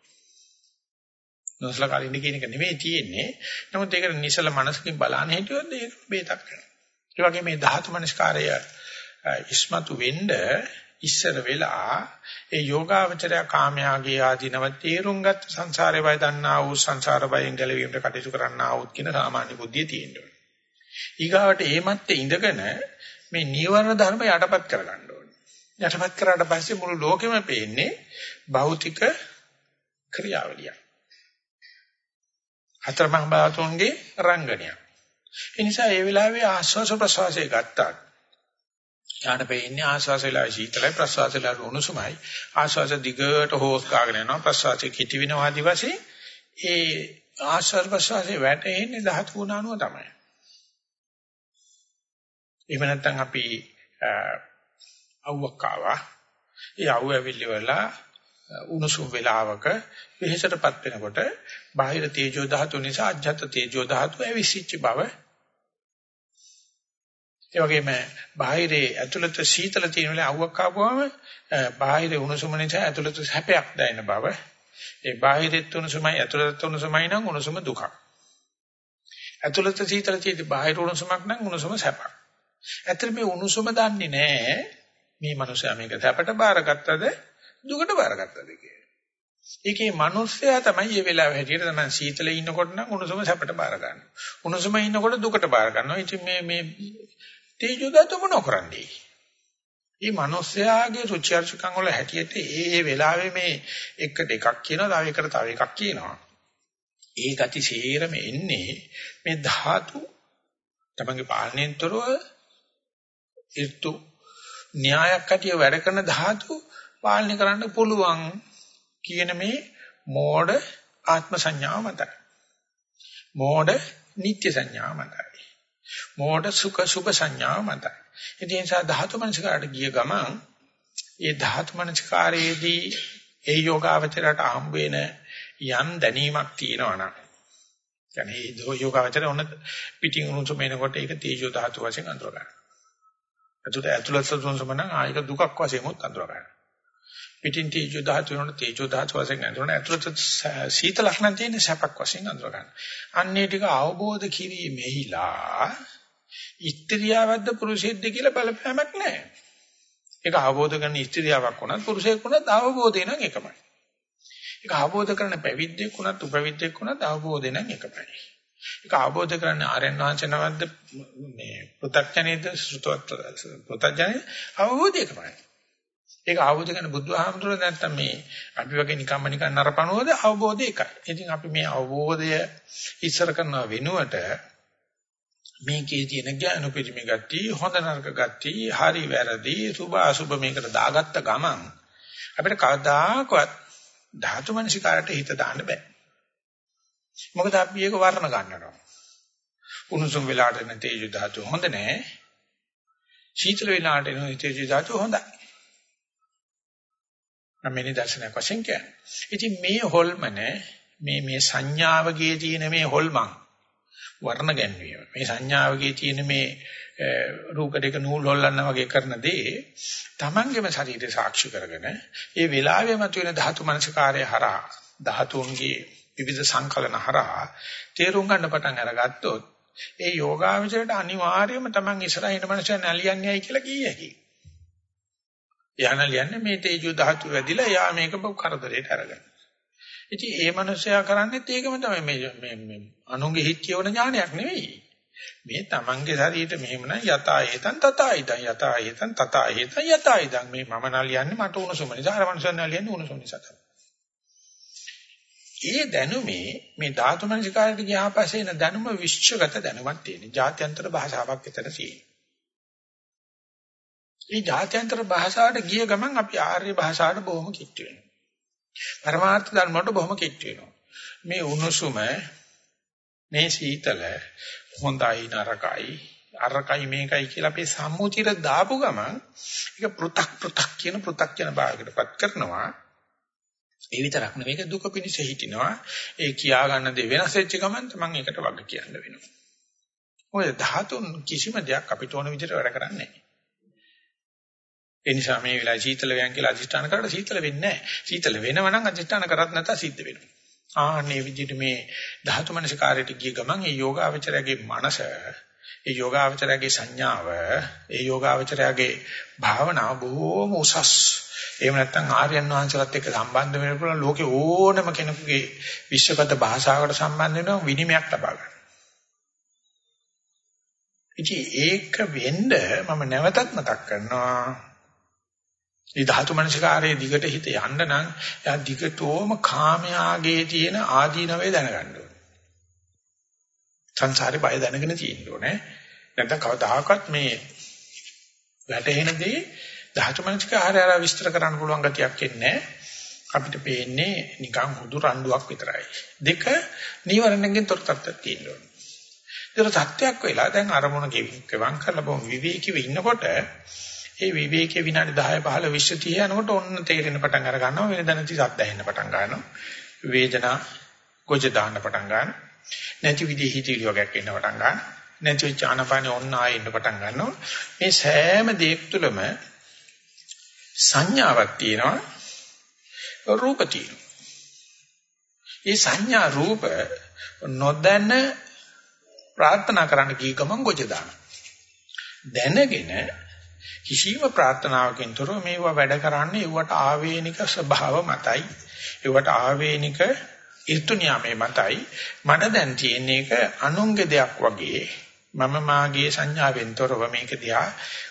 නොසලකා ඉන්න කියන එක නෙමෙයි තියෙන්නේ. නමුත් ඒකට නිසල මනසකින් බලන්න හිටියොත් ඒක බේතක් වෙනවා. ඒ වගේ මේ ධාතු මනස්කාරය ඉස්මතු වෙන්න ඉස්සර වෙලා ඒ යෝගාවචරය කාමයාගේ ආධිනව තේරුම් ගත්ත සංසාරේ වය දන්නා වූ සංසාර බයෙන් ගැලවීමට කටයුතු කරන්නා වූ කියන සාමාන්‍ය බුද්ධිය තියෙනවා. ඊගාවට ඒ මැත්තේ ඉඳගෙන මේ නීවරණ ධර්ම යටපත් කරගන්න ඕනේ. යටපත් කරාට පස්සේ මුළු ලෝකෙම පේන්නේ භෞතික ක්‍රියාවලිය. හතරමහා භාතුන්ගේ රංගනයක්. ඒ නිසා ඒ වෙලාවේ ආස්වාස ප්‍රසවාසය ගත්තා. යාට පෙන්නේ ආස්වාස වෙලාවේ සීතලයි ප්‍රසවාස වෙලාවේ උණුසුමයි. ආස්වාස දිගට හොස් ගාගෙන යනවා ප්‍රසවාසයේ කිටි වෙනවා ආදි වශයෙන් ඒ ආස්වාස ප්‍රසවාසයේ වැටෙන්නේ ධාතු ගුණ අනුව තමයි. එහෙම නැත්නම් අපි අවුවක් ආවා. ඒ අවුව ඇවිල්ලි වෙලා උණුසුම් වෙලාවක වෙහෙසටපත් වෙනකොට බාහිර තේජෝ ධාතු නිසා අජ්ජත් තේජෝ ධාතු ඇවිසිච්ච බව. ඒ වගේම බාහිරේ ඇතුළත සීතල තියෙන වෙලාව අවුවක් ආපුවම බාහිර උණුසුම නිසා ඇතුළත හැපයක් දැනෙන බව. ඒ බාහිරෙත් උණුසුමයි ඇතුළත උණුසුමයි නම් උණුසුම දුකක්. ඇතුළත සීතල තියෙදි බාහිර උණුසුමක් නම් උණුසුම සැපක්. ඇත්තට මේ උණුසුම දන්නේ නැහැ. මේ මනුස්සයා මේක සැපට බාරගත්තද දුකට බාරගත්තද කියලා. ඒකේ මිනිස්සයා තමයි මේ වෙලාව හැටියට තමයි සීතලේ ඉන්නකොට නම් උණුසුම සැපට බාර ගන්නවා. උණුසුම ඉන්නකොට දුකට බාර ගන්නවා. ඉතින් මේ මේ තේජෝ දත මොන කරන්නේ? මේ මිනිස්සයාගේ රුචි අරුචිකම් වල හැටියට ඒ ඒ වෙලාවේ මේ එකට එකක් කියනවා, තව එකට තව එකක් කියනවා. ඒ ගති සේරම එන්නේ මේ ධාතු තමන්ගේ පාලනයෙන් තොරව ඍතු න්‍යායක් ඇටිය වැඩ කරන ධාතු පාලනය කරන්න පුළුවන් කියන මේ මෝඩ ආත්ම සංඥාව මතයි. මෝඩ නිත්‍ය සංඥාව මතයි. මෝඩ සුඛ සුභ සංඥාව මතයි. ඒ නිසා ධාතු මනසකාරට ගිය ගමන් ඒ ධාතු මනසකාරයේදී ඒ යෝගාවචරයට හම්බ වෙන යම් දැනීමක් තියෙනවා නම් يعني ඒ යෝගාවචරය ඔන්න පිටින් උණුසුම එනකොට ඒක තේජෝ ධාතු වශයෙන් අඳුර ගන්නවා. එතකොට ඇතුළත උණුසුම නම් ආයක දුකක් වශයෙන් උත් අඳුර ගන්නවා. පිටින් තේජෝ ධාතු වෙනකොට තේජෝ ධාතු වශයෙන් අඳුරන ඇතුළත සීතලක් නම් තියෙන සැපක් වශයෙන් අඳුර ගන්න. අන්නේ ටික අවබෝධ කිරීමෙහිලා ඉත්‍ත්‍යාවද්ද පුරුෂයෙක්ද කියලා බලපෑමක් නැහැ. ඒක අවබෝධ කරන ඉත්‍ත්‍යාවක් වුණත් පුරුෂයෙක් වුණත් අවබෝධය නම් එකමයි. ඒක අවබෝධ කරන පැවිද්දෙක් වුණත් උපවිද්දෙක් වුණත් අවබෝධය නම් එකමයි. ඒක අවබෝධ කරන්න ආර්යයන් වහන්සේ නමද්ද මේ පෘථග්ජනේද ශ්‍රුතවත් පෘථග්ජනේ අවබෝධය එකමයි. ඒක අවබෝධ කරන බුදුහාමුදුරුවෝ නැත්තම් මේ අපි වගේ නිකම්ම නිකන් නරපණුවද අවබෝධය එකයි. ඉතින් අපි මේ අවබෝධය ඉස්සර කරන වෙනුවට මේකේ තියෙන ඥාන පිරිමි ගති හොඳ නරක ගති හරි වැරදි සුභ අසුභ මේකට දාගත්ත ගමන් අපිට කවදාකවත් ධාතු මනසිකාරට හිත දාන්න බෑ. මොකද අපි ඒක වර්ණ ගන්නවා. උණුසුම් වෙලාට එන තේජු ධාතු හොඳ නෑ. සීතල වෙලාට එන තේජු ධාතු හොඳයි. මම මේ දර්ශනයක් වශයෙන් කියන්නේ. ඉතින් මේ හොල්මන මේ මේ සංඥාවගේ තියෙන මේ හොල්මන් වර්ණ ගැන්වීම. මේ සංඥාවගේ තියෙන මේ රූප දෙක නූල් හොල්ලන්න වගේ කරන දේ තමන්ගේම ශරීරය සාක්ෂි කරගෙන ඒ වෙලාවෙ මතුවෙන ධාතු මනසකාරය හරහා ධාතුන්ගේ විවිධ සංකලන හරහා තේරුම් ගන්න පටන් අරගත්තොත් ඒ යෝගාවචරයට අනිවාර්යයෙන්ම තමන් ඉස්සරහින් මනස නැලියන්නේයි කියලා කිය හැකියි. යහන ලියන්නේ මේ තේජෝ ධාතු වැඩිලා යා මේක කරදරයට අරගෙන. ඉතින් ඒ මනුස්සයා කරන්නේත් ඒකම තමයි මේ මේ මේ අනුන්ගේ හිත් කියවන ඥානයක් නෙවෙයි. මේ තමන්ගේ ශරීරෙ මෙහෙමනම් යතා හේතන් තතා හිතන් යතා හේතන් තතා හේතන් යතා හිතන් මේ මම නලියන්නේ මට උණුසුම නිසා අර මනුස්සයන් නලියන්නේ උණුසුම නිසා තමයි. ඒ දැනුමේ මේ ධාතු මනසිකාරයට ගියා පස්සේ එන දැනුම විශ්වගත දැනුමක් තියෙනවා. ජාත්‍යන්තර භාෂාවක් එතන තියෙනවා. මේ ජාත්‍යන්තර භාෂාවට ගිය ගමන් අපි ආර්ය භාෂාවට බොහොම කිට්ටු වෙනවා. පරමාර්ථ ධර්මයට බොහොම කිට්ටු වෙනවා. මේ උණුසුම මේ සීතල හොඳයි නරකයි අරකයි මේකයි කියලා අපේ සම්මුතියට දාපු ගමන් ඒක පෘ탁 පෘ탁 කියන පෘ탁 කියන භාගයටපත් කරනවා. ඒ විතරක් නෙවෙයි දුක පිණිස හිටිනවා. ඒ කියා ගන්න දේ වෙනස් වෙච්ච ගමන් තමන් ඒකට වග කියන්න වෙනවා. ඔය ධාතුන් කිසිම දෙයක් අපිට ඕන විදිහට වැඩ කරන්නේ නැහැ. ඒ නිසා මේ වෙලාවේ සීතල වයන් කියලා අධිෂ්ඨාන කරලා සීතල වෙන්නේ නැහැ. සීතල වෙනව නම් අධිෂ්ඨාන කරත් නැත්නම් සිද්ධ වෙනවා. ආන්නේ විදිහට මේ ධාතු මනසිකාරයට ගිය ගමන් ඒ යෝගාවචරයේ මනස ඒ යෝගාවචරයේ සංඥාව ඒ යෝගාවචරයේ භාවනාව බොහෝම උසස්. එහෙම නැත්නම් ආර්යයන් වහන්සේලාත් එක්ක සම්බන්ධ වෙන්න පුළුවන් ලෝකේ ඕනම කෙනෙකුගේ විශ්වගත භාෂාවකට සම්බන්ධ වෙනවා විනිමයක් ලබා ගන්න. ඉතින් ඒක වෙන්න මම නැවතත් මතක් කරනවා මේ ධාතු මනසිකාරයේ දිගට හිත යන්න නම් එයා දිගටම කාමයාගේ තියෙන ආදීනවේ දැනගන්න ඕනේ. සංසාරේ බය දැනගෙන තියෙන්න ඕනේ. නැත්නම් කවදාකවත් මේ වැටෙන දේ ධාතු මනසිකාරය ආර විස්තර කරන්න පුළුවන් ගතියක් එන්නේ අපිට පේන්නේ නිකන් හුදු රණ්ඩුවක් විතරයි. දෙක නීවරණයෙන් තොර තත්ත්වයක් තියෙන්න ඕනේ. ඒක සත්‍යයක් වෙලා දැන් අරමුණ ගෙවන් කරලා බොහොම විවේකීව ඉන්නකොට ඒ විවේකයේ විනාඩි 10 15 20 30 යනකොට ඔන්න තේරෙන පටන් අර ගන්නවා. වෙන දැනති සද්ද ඇහෙන්න පටන් ගන්නවා. වේදනා ගොජ දාන්න පටන් ගන්නවා. නැති විදිහේ හිතවිලි වගේක් එන්න පටන් ගන්නවා. නැති චානපානේ ඔන්න ආයෙ එන්න පටන් ගන්නවා. මේ සෑම දෙයක් තුළම සංඥාවක් තියෙනවා රූප තියෙනවා මේ සංඥා රූප නොදැන ප්‍රාර්ථනා කරන්න කී ගමන් ගොජ දානවා දැනගෙන කිසිම ප්‍රාර්ථනාවකින් තොරව මේවා වැඩ කරන්නේ ඒවට ආවේනික ස්වභාව මතයි. ඒවට ආවේනික ඍතු නියමයේ මතයි. මට දැන් තියෙන එක අනුන්ගේ දෙයක් වගේ මම මාගේ සංඥාවෙන් තොරව මේක දිහා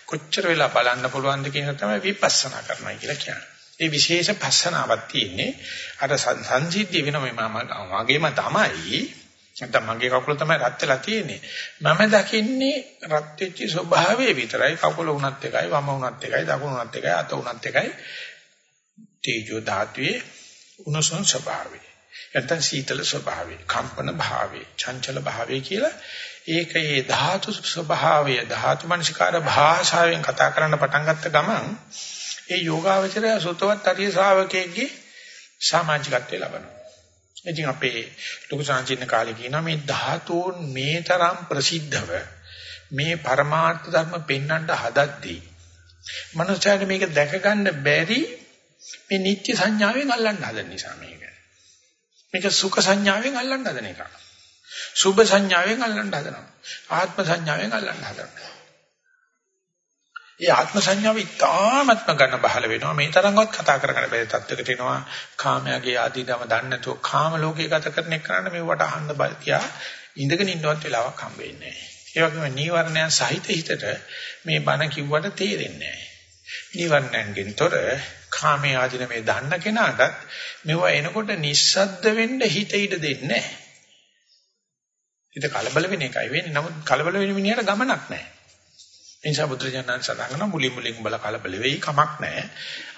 කොච්චර වෙලා බලන්න පුළුවන්ද කියන තමයි විපස්සනා කරනවා කියලා කියන්නේ. ඒ විශේෂ පස්සනාවක් තියෙන්නේ අර සංසිද්ධිය වෙන මේ මම මගේම තමයි නැත්නම් මගේ කකුල තමයි රත් වෙලා තියෙන්නේ. මම දකින්නේ රත් වෙච්ච ස්වභාවය විතරයි. කකුල උනත් එකයි, වම උනත් එකයි, දකුණු උනත් එකයි, අත උනත් එකයි. තේජෝ ධාතුවේ උණුසුම් ස්වභාවය. නැත්නම් සීතල ස්වභාවය, කම්පන භාවය, චංචල භාවය කියලා ඒකේ ධාතු ස්වභාවය, ධාතු මනසිකාර භාෂාවෙන් කතා කරන්න පටන් ගත්ත ගමන් ඒ යෝගාවචරය සුතවත් අරිය ශ්‍රාවකයෙක්ගේ සමාජිකත්වය ලබනවා. ඉතින් අපේ ලොකු සංචින්න කාලේ කියනවා මේ ධාතුන් මේ තරම් ප්‍රසිද්ධව මේ පරමාර්ථ ධර්ම පෙන්වන්න හදද්දී මනුස්සයාට මේක දැක ගන්න බැරි මේ නිත්‍ය සංඥාවෙන් අල්ලන්න හදන නිසා මේක. මේක සුඛ සංඥාවෙන් අල්ලන්න හදන එක. සුභ සංඥාවෙන් අල්ලන්න හදනවා. ආත්ම සංඥාවෙන් අල්ලන්න හදනවා. ඒ ආත්ම සංඥාව ඉතාමත්ම ගන්න බහල වෙනවා. මේ තරම්වත් කතා කරගන්න බැරි තත්යකට එනවා. කාමයාගේ ආදීනම දන්නේ නැතුව කාම ලෝකේ ගත කරන එක කරන්න මේවට අහන්න බල්කියා ඉඳගෙන ඉන්නවත් වෙලාවක් හම්බ වෙන්නේ නැහැ. ඒ වගේම නීවරණයන් සහිත හිතට මේ බණ කිව්වට තේරෙන්නේ නැහැ. නීවරණයන්ගෙන් තොර කාමයේ ආදීන මේ දන්න කෙනාට මෙව එනකොට නිස්සද්ද වෙන්න හිත ඉඩ දෙන්නේ නැහැ. හිත කලබල වෙන එකයි වෙන්නේ නමුත් කලබල වෙන මිනිහට ගමනක් නැහැ ඒ නිසා බුදුරජාණන් සඳහන් කරන මුලින් මුලින් බල කලබල වෙයි කමක් නැහැ.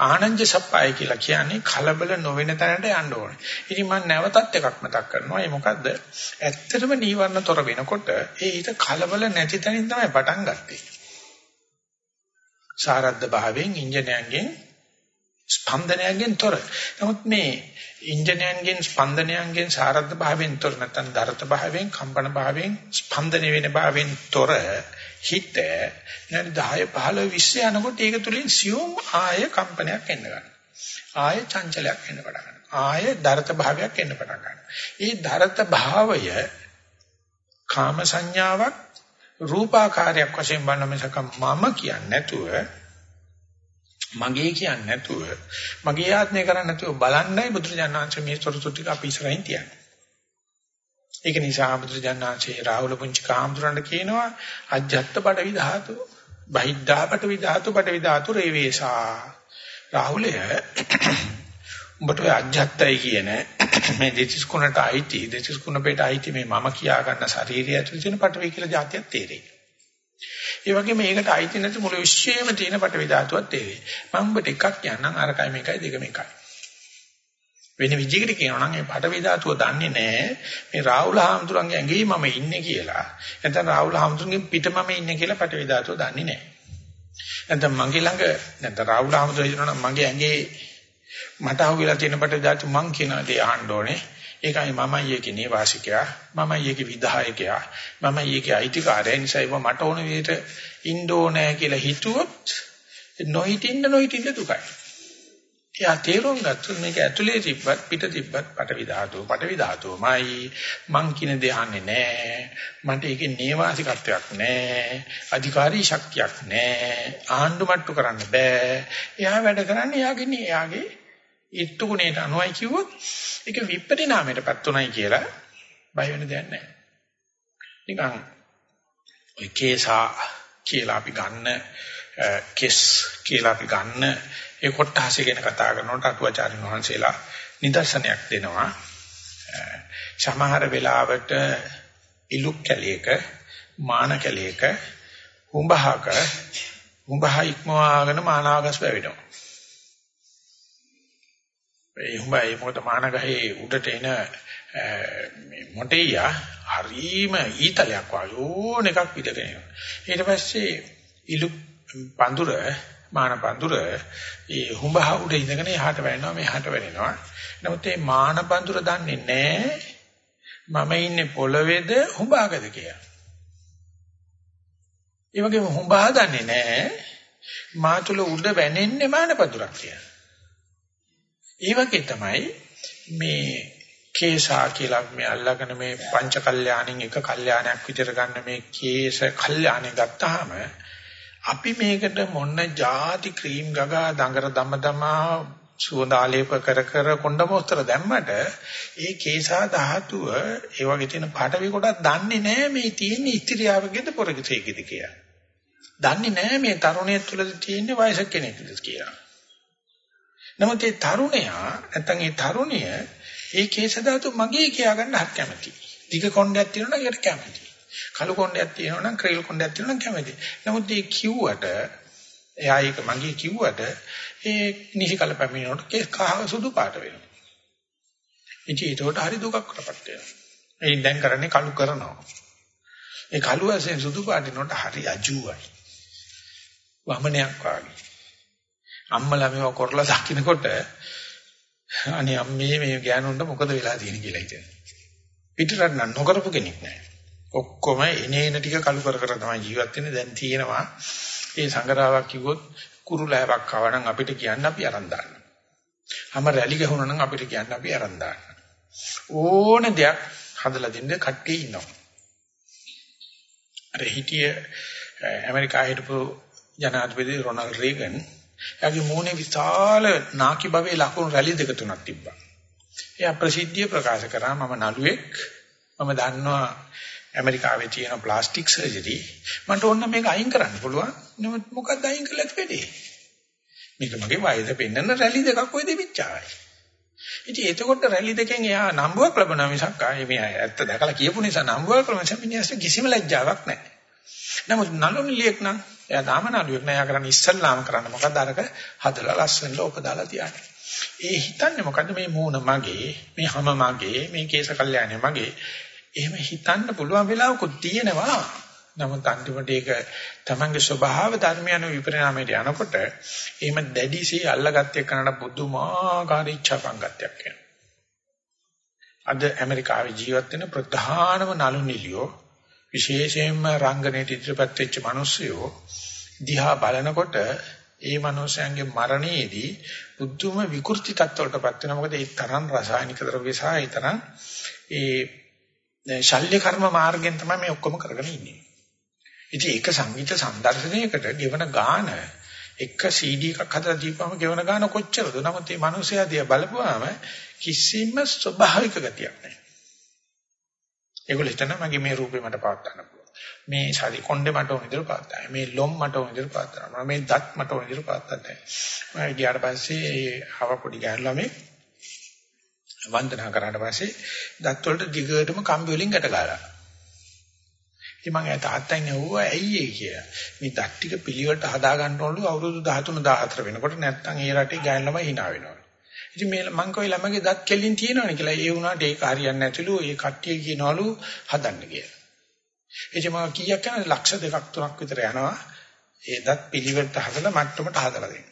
ආනන්ද සප්පයි කියලා කියන්නේ කලබල නොවෙන තැනට යන්න ඕනේ. ඉතින් මම නැවතත් එකක් මතක් කරනවා. ඒ මොකද්ද? ඇත්තටම නීවරණ තොර වෙනකොට ඒ හිත කලබල නැති තැනින් තමයි පටන් ගත්තේ. සාරද්ද භාවයෙන් ඉන්ජිනයන්ගෙන් ස්පන්දනයන්ගෙන් තොර. නමුත් මේ ඉන්ජිනයන්ගෙන් ස්පන්දනයන්ගෙන් සාරද්ද භාවයෙන් තොර නැත්නම් දරත භාවයෙන් කම්පන භාවයෙන් ස්පන්දන වෙන භාවයෙන් තොර හිත නැත්නම් 10 15 20 යනකොට ඒක තුලින් සියුම් ආය කම්පනයක් එන්න ගන්නවා. ආය චංචලයක් එන්න පටන් ගන්නවා. ආය දරත භාවයක් එන්න පටන් ගන්නවා. ඒ දරත භාවය කාම සංඥාවක් රූපාකාරයක් වශයෙන් බලන මිසක මම කියන්නේ නැතුව මගේ කියන්නේ නැතුව මගේ ආත්මය කරන්නේ නැතුව බලන්නයි බුදුරජාණන් වහන්සේ මේ තොරතුරු ටික අපි ඉස්සරහින් තියන්නේ. ඒක නිසා බුදුජානනාංශේ රාහුල පුංචි කාමතුරන්ට කියනවා අජ්ජත් පඩවි ධාතු බහිද්ධා පඩවි ධාතු පඩවි ධාතු රේවේසා රාහුලය උඹට ඔය අජ්ජත්තයි කියන මේ දෙතිස් කුණට අයිති දෙතිස් කුණ පිට අයිති මේ මම කියා ගන්න ශරීරය ඇතුළේ තියෙන පටවි කියලා જાතියක් තේරෙයි. ඒ වගේ මේකට අයිති නැති මුළු විශ්වයේම තියෙන පටවි ධාතුවක් තේරෙයි. මම උඹට එකක් කියන්නම් අරකයි මේකයි දෙකම එකයි. වෙන විදිහකට කියනවා නම් මේ පටවි ධාතුව දන්නේ නැහැ මේ රාහුල හාමුදුරන්ගේ ඇඟේ මම ඉන්නේ කියලා. නැත්නම් රාහුල හාමුදුරන්ගේ පිට මම ඉන්නේ කියලා පටවි ධාතුව දන්නේ නැහැ. නැත්නම් මගේ ළඟ නැත්නම් රාහුල හාමුදුරුවෝ කියනවා නම් මගේ ඇඟේ මට අහුවෙලා තියෙන පටවි ධාතු මං කියන දේ අහන්න ඕනේ. ඒකයි මමයි ඒකේ නිවාසිකයා මමයි ඒකේ විධායකයා මමයි ඒකේ අයිතිකාරය. නිසා ඒව මට ඕන විදිහට ඉන්න ඕනේ කියලා හිතුවොත් නොහිටින්න නොහිටින්න දුකයි. එයා තේරුම් ගත්තොත් මේක ඇතුලේ තිබ්බත් පිට තිබ්බත් පටවි ධාතුව පටවි ධාතුවමයි. මං කියන දේ අහන්නේ නැහැ. මට ඒකේ නේවාසිකත්වයක් නැහැ. අධිකාරී ශක්තියක් නැහැ. ආණ්ඩු මට්ටු කරන්න බෑ. එයා වැඩ කරන්නේ එයාගේ නේ එයාගේ ඊට්ටු ගුණයට අනුවයි කිව්වොත් ඒක විපරිණාමයටපත් උනායි කියලා බය වෙන දෙයක් නැහැ නිකන් ඔය කේසා කියලා අපි ගන්න කෙස් කියලා අපි ගන්න ඒ කොටහස ගැන කතා කරනකොට අටුවාචාර්යන් වහන්සේලා නිදර්ශනයක් දෙනවා. සමහර වෙලාවට ඉලුක් කැලයක මාන කැලයක හුඹහක හුඹහ ඉක්මවාගෙන මානාගස් වැවෙනවා. ඒ හුඹයි මොකද මානගහේ උඩට එන මේ මොටෙයියා හරීම ඊතලයක් වගේ ඕන එකක් පිටගෙන එනවා. ඊට පස්සේ ඉලු පඳුර මාන පඳුර ඒ හුඹහ උඩ ඉඳගෙන එහාට වැවෙනවා මෙහාට වැවෙනවා. නමුත් මේ මාන පඳුර දන්නේ නැහැ මම ඉන්නේ පොළවේද හුඹහකද කියලා. ඒ වගේම හුඹහ දන්නේ නැහැ මා තුල උඩ වැනෙන්නේ මාන පඳුරක් කියලා. ඒ වගේ තමයි මේ කේසා කියලා මේ අල්ලගෙන මේ පංච කල්යාණින් එක කල්යාණයක් විතර ගන්න මේ කේස කල්යාණේ ගත්තාම අපි මේකට මොන જાති ක්‍රීම් ගගා දඟර දම දමා සුවඳ ආලේප කර කර කොණ්ඩ මොස්තර දැම්මට ඒ කේසා ධාතුව ඒ වගේ තියෙන පාටවි කොටක් දන්නේ නැහැ මේ තියෙන ඉස්ත්‍රියාවකද පොරගතේකද කියලා. දන්නේ නැහැ මේ තරුණය තුළ තියෙන වයසක කෙනෙක්ද කියලා. නමුත් ඒ තරුණයා නැත්නම් ඒ තරුණිය ඒ කේස ධාතු මගේ කියා ගන්න හක් කැමති. දිග කොණ්ඩයක් තියෙනවා නම් ඒකට කැමති. කළු කොණ්ඩයක් තියෙනවා නම් ක්‍රේල් කොණ්ඩයක් තියෙනවා නම් කැමති. නමුත් මේ කිව්වට එයා ඒක මගේ කිව්වට ඒ නිසි කල පැමිණෙනකොට කේස් කහ සුදු පාට වෙනවා. ඉතින් ඒකට හරි දුකක් කරපත් වෙනවා. ඒ දැන් කරන්නේ කළු කරනවා. ඒ කළු ඇසෙන් සුදු පාටිනකොට හරි අජුවයි. වමනයක් වාගේ. අම්මලා මේව කරලා දකින්නකොට අනේ අම්මේ මේ ගෑනුන්ට මොකද වෙලා තියෙන්නේ කියලා හිතෙනවා. පිටරට නම් නොකරපු කෙනෙක් නැහැ. ඔක්කොම එනේන ටික කළු කර කර තමයි ජීවත් වෙන්නේ. දැන් තියෙනවා ඒ සංගරාවක් කිව්වොත් කුරුලෑවක් කවනම් අපිට කියන්න අපි අරන් දාන්න. හැම රැලි ගහුණා නම් අපිට කියන්න අපි අරන් දාන්න. ඕන දෙයක් හදලා දෙන්න කට්ටිය ඉන්නවා. අර හිටිය ඇමරිකාවේ හිටපු ජනාධිපති රොනාල්ඩ් රේගන් එයාගේ මූණේ විශාල නාකි භවයේ ලකුණු රැලි දෙක තුනක් තිබ්බා. එයා ප්‍රසිද්ධිය ප්‍රකාශ කරා මම නළුවෙක් මම දන්නවා ඇමරිකාවේ තියෙන ප්ලාස්ටික් සර්ජරි මට ඕන මේක අයින් කරන්න පුළුවන්. නමුත් මොකක්ද අයින් කළත් වෙන්නේ? මේක මගේ වයස පෙන්නන රැලි දෙකක් ඔය දෙවිච්චායි. ඉතින් එතකොට රැලි දෙකෙන් එයා නම්බුවක් ලැබුණා මිසක් ආයේ මේ ඇත්ත දැකලා කියපු නිසා නම්බුවක් ලැබුණ නිසා මිනිහට කිසිම ලැජ්ජාවක් නැහැ. නමුත් නළුනිලියෙක් නම් එයා තාම නළුවෙක් නෑ. එයා කරන්නේ ඉස්සල්ලාම කරන්න. මොකද අරක හදලා ලස්සන ලෝක දාලා තියන්නේ. ඒ හිතන්නේ මොකද්ද මේ මූණ මගේ, මේ හැම මගේ, මේ කේශ කල්යාණය මගේ. එහෙම හිතන්න පුළුවන් වෙලාවකුත් තියෙනවා. නමුත් අන්තිමට ඒක තමන්ගේ ස්වභාව ධර්මයන් විපරිණාමයට යනකොට එහෙම දැඩිසේ අල්ලගත්තේ කනට බුදුමාකාර ඉච්ඡාපංගත්වයක් වෙනවා. අද ඇමරිකාවේ ජීවත් වෙන ප්‍රධානම නළු නිලියෝ විශේෂයෙන්ම රංගනයේ ඉදිරිපත් වෙච්ච මිනිස්සුયો දිහා බලනකොට ඒ මනුස්සයන්ගේ මරණයේදී බුද්ධම විකෘති තත්ත්වයකටපත් වෙනවා මොකද ඒ තරම් රසායනික ද්‍රව්‍ය සහ ඒ තරම් ඒ ශල්‍ය කර්ම මාර්ගෙන් තමයි මේ ඔක්කොම කරගෙන ඉන්නේ. ඉතින් ඒක සංගීත සංදර්ශනයකට ගෙවන ගාන එක CD එකක් හදලා දීපුවම ගෙවන ගාන කොච්චරද? නමුත් මේ මිනිස්සයා දිහා බලපුවාම කිසිම ස්වභාවික ගතියක් නැහැ. ඒගොල්ලෝ හිතනවා මගේ මේ රූපේ මට පවත් ගන්න පුළුවන්. මේ ශරි කොණ්ඩේ මට ඕන විදිහට පවත් ගන්න. මේ ලොම් මට ඕන විදිහට පවත් ගන්න. මේ දත් මට ඕන විදිහට පවත් ගන්න. මම ගියාට පස්සේ ආව පොඩි ගෑනු ළමයි වන්දනා කරාට පස්සේ දත් වලට දිගටම කම්බි වලින් ගැට ගහලා. ඉතින් මම තාත්තෙන් ඇහුවා ඇයි ඒ කියලා. මේ දත් ටික පිළිවෙලට හදා ගන්න ඕනලු අවුරුදු 13 14 වෙනකොට නැත්තම් ඒ රටේ ගෑනු ළමයි hina වෙනවා. ඉතින් මේ මං කෝයි ළමගේ දත් කෙලින් තියෙනවනේ කියලා. ඒ වුණාට ඒක හරියන්නේ නැතිලු ඒ කට්ටිය කියනවලු හදන්න කියලා. එචම කීයක් යන ලක්ෂ දෙකක් තුනක් විතර යනවා. ඒ දත් පිළිවෙලට හදලා මට්ටමට හදලා දෙන්න.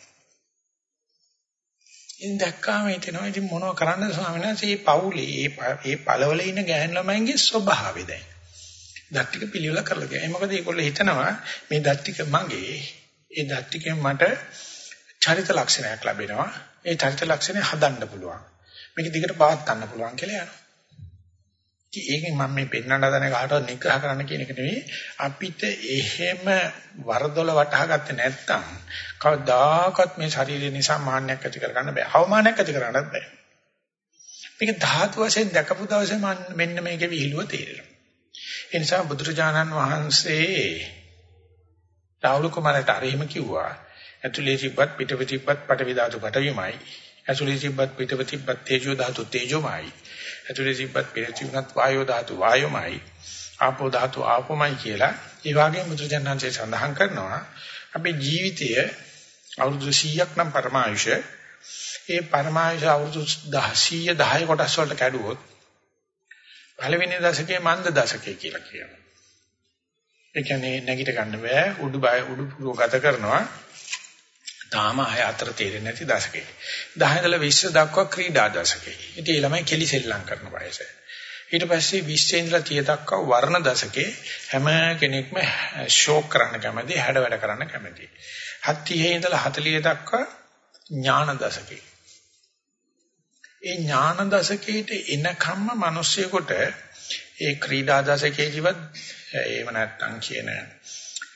ඉතින් දැක්කාම හිතෙනවා ඉතින් මොනව කරන්නද ස්වාමීන් වහන්සේ මේ පවුලේ මේ පළවල ඉන්න ගෑනු ළමයින්ගේ ස්වභාවය දැන්. දත් ටික පිළිවෙල කරලා ගියා. මොකද ඒගොල්ලෝ හිතනවා මේ දත් ටික මගේ. ඒ දත් ටිකෙන් මට චරිත ලක්ෂණයක් ලැබෙනවා. ඒ චරිත ලක්ෂණය හදන්න පුළුවන්. මේක දිගට පවත් ගන්න පුළුවන් කියලා යනවා. ඒකෙන් මම මේ පෙන්වන්න හදන කාටවත් නිග්‍රහ කරන්න කියන එක නෙවෙයි අපිට එහෙම වරදොල වටහා ගත්තේ නැත්නම් කවදාකවත් මේ ශරීරය නිසා මාන්නයක් ඇති කරගන්න බෑ. අවමානයක් ඇති කරගන්නත් බෑ. මේක ධාතු වශයෙන් දැකපු දවසේ මෙන්න මේකේ විහිළුව තේරෙනවා. ඒ නිසා බුදුරජාණන් වහන්සේ රාහුල කුමාරට අරහිම කිව්වා. ඇතුලේ තිබ්බත් පිටව තිබ්බත් පටවි ධාතු පටවිමයි. ඇතුලේ තිබ්බත් පිටව තිබ්බත් තේජෝ ධාතු තේජෝමයි. ඇතුලේ තිබ්බත් පිළිතිුණත් වායෝ ධාතු වායෝමයි ආපෝ ධාතු ආපෝමයි කියලා ඒ වගේම මුද්‍රජනන්සේ සඳහන් කරනවා. අපේ ජීවිතය අවුරුදු 100ක් නම් පරමායුෂ. ඒ පරමායුෂ අවුරුදු 100 10 කොටස් වලට කැඩුවොත් පළවෙනි දශකයේ මන්ද දශකය කියලා කියනවා. ඒ කියන්නේ නැගිට ගන්න බෑ උඩු බය උඩු පුරව ගත කරනවා. තාම අය අතර තේරෙන්නේ නැති දශකේ. 10 ඉඳලා 20 දක්වා ක්‍රීඩා දශකේ. ඉතින් ඒ ළමයි කෙලි සෙල්ලම් කරන වයස. ඊට පස්සේ 20 ඉඳලා 30 දක්වා වර්ණ දශකේ හැම කෙනෙක්ම ෂෝක් කරන්න කැමති, හැඩ වැඩ කරන්න කැමති. 70 ඉඳලා 40 දක්වා ඥාන දශකේ. ඒ ඥාන දශකේට එනකම්ම මිනිස්සෙකුට ඒ ක්‍රීඩා දශකේ ජීවත් එහෙම නැත්නම් කියන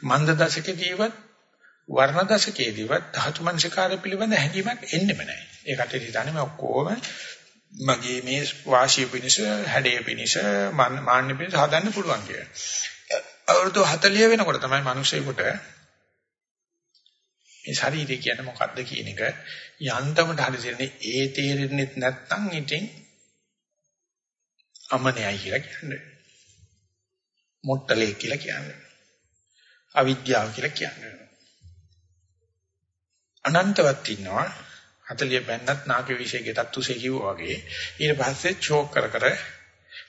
මන්ද දශකේ ජීවත් වර්ණ දශකයේදීවත් ධාතු මනසිකාරය පිළිබඳ හැඟීමක් එන්නෙම නැහැ. ඒකට හිතන්නේ මේ ඔක්කොම මගේ මේ වාසිය පිණිස, හැඩය පිණිස, මාන්න පිණිස හදන්න පුළුවන් කියලා. අවුරුදු 40 වෙනකොට තමයි මිනිස්සෙකුට මේ ශරීරය කියන්නේ මොකද්ද කියන එක යන්තමට හරි දෙන්නේ ඒ තේරෙන්නේ නැත්නම් ඉතින් අමනයයි කියලා කියන්නේ. මොට්ටලේ කියලා කියන්නේ. අවිද්‍යාව කියලා කියන්නේ. අනන්තවත් ඉන්නවා. 40 බැන්නත් නාගේ විශ්ේ ගෙටත් උසේ කිව්වා වගේ. ඊට පස්සේ චෝක් කර කර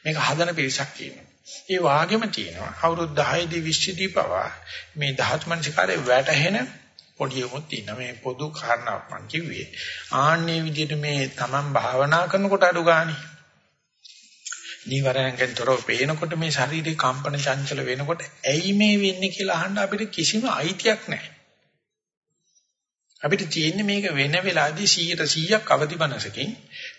මේක හදන පිරිසක් ඉන්නවා. ඒ වාගෙම තියෙනවා. අවුරුදු 10 දී 20 දී පවා මේ ධාතු මනසිකාරේ වැටහෙන පොඩි යමුත් තියෙනවා මේ පොදු කාරණාවක් මම කිව්වේ. ආන්නේ විදිහට මේ Taman භාවනා කරනකොට අඩු ගානේ. නීවරණයෙන් තොරව පේනකොට මේ ශරීරේ කම්පන චංචල වෙනකොට ඇයි මේ වෙන්නේ කියලා අහන්න අපිට කිසිම අයිතියක් නැහැ. අපිට තියෙන්නේ මේක වෙන වෙලාවදී 100ට 100ක් අවදි මනසකින්.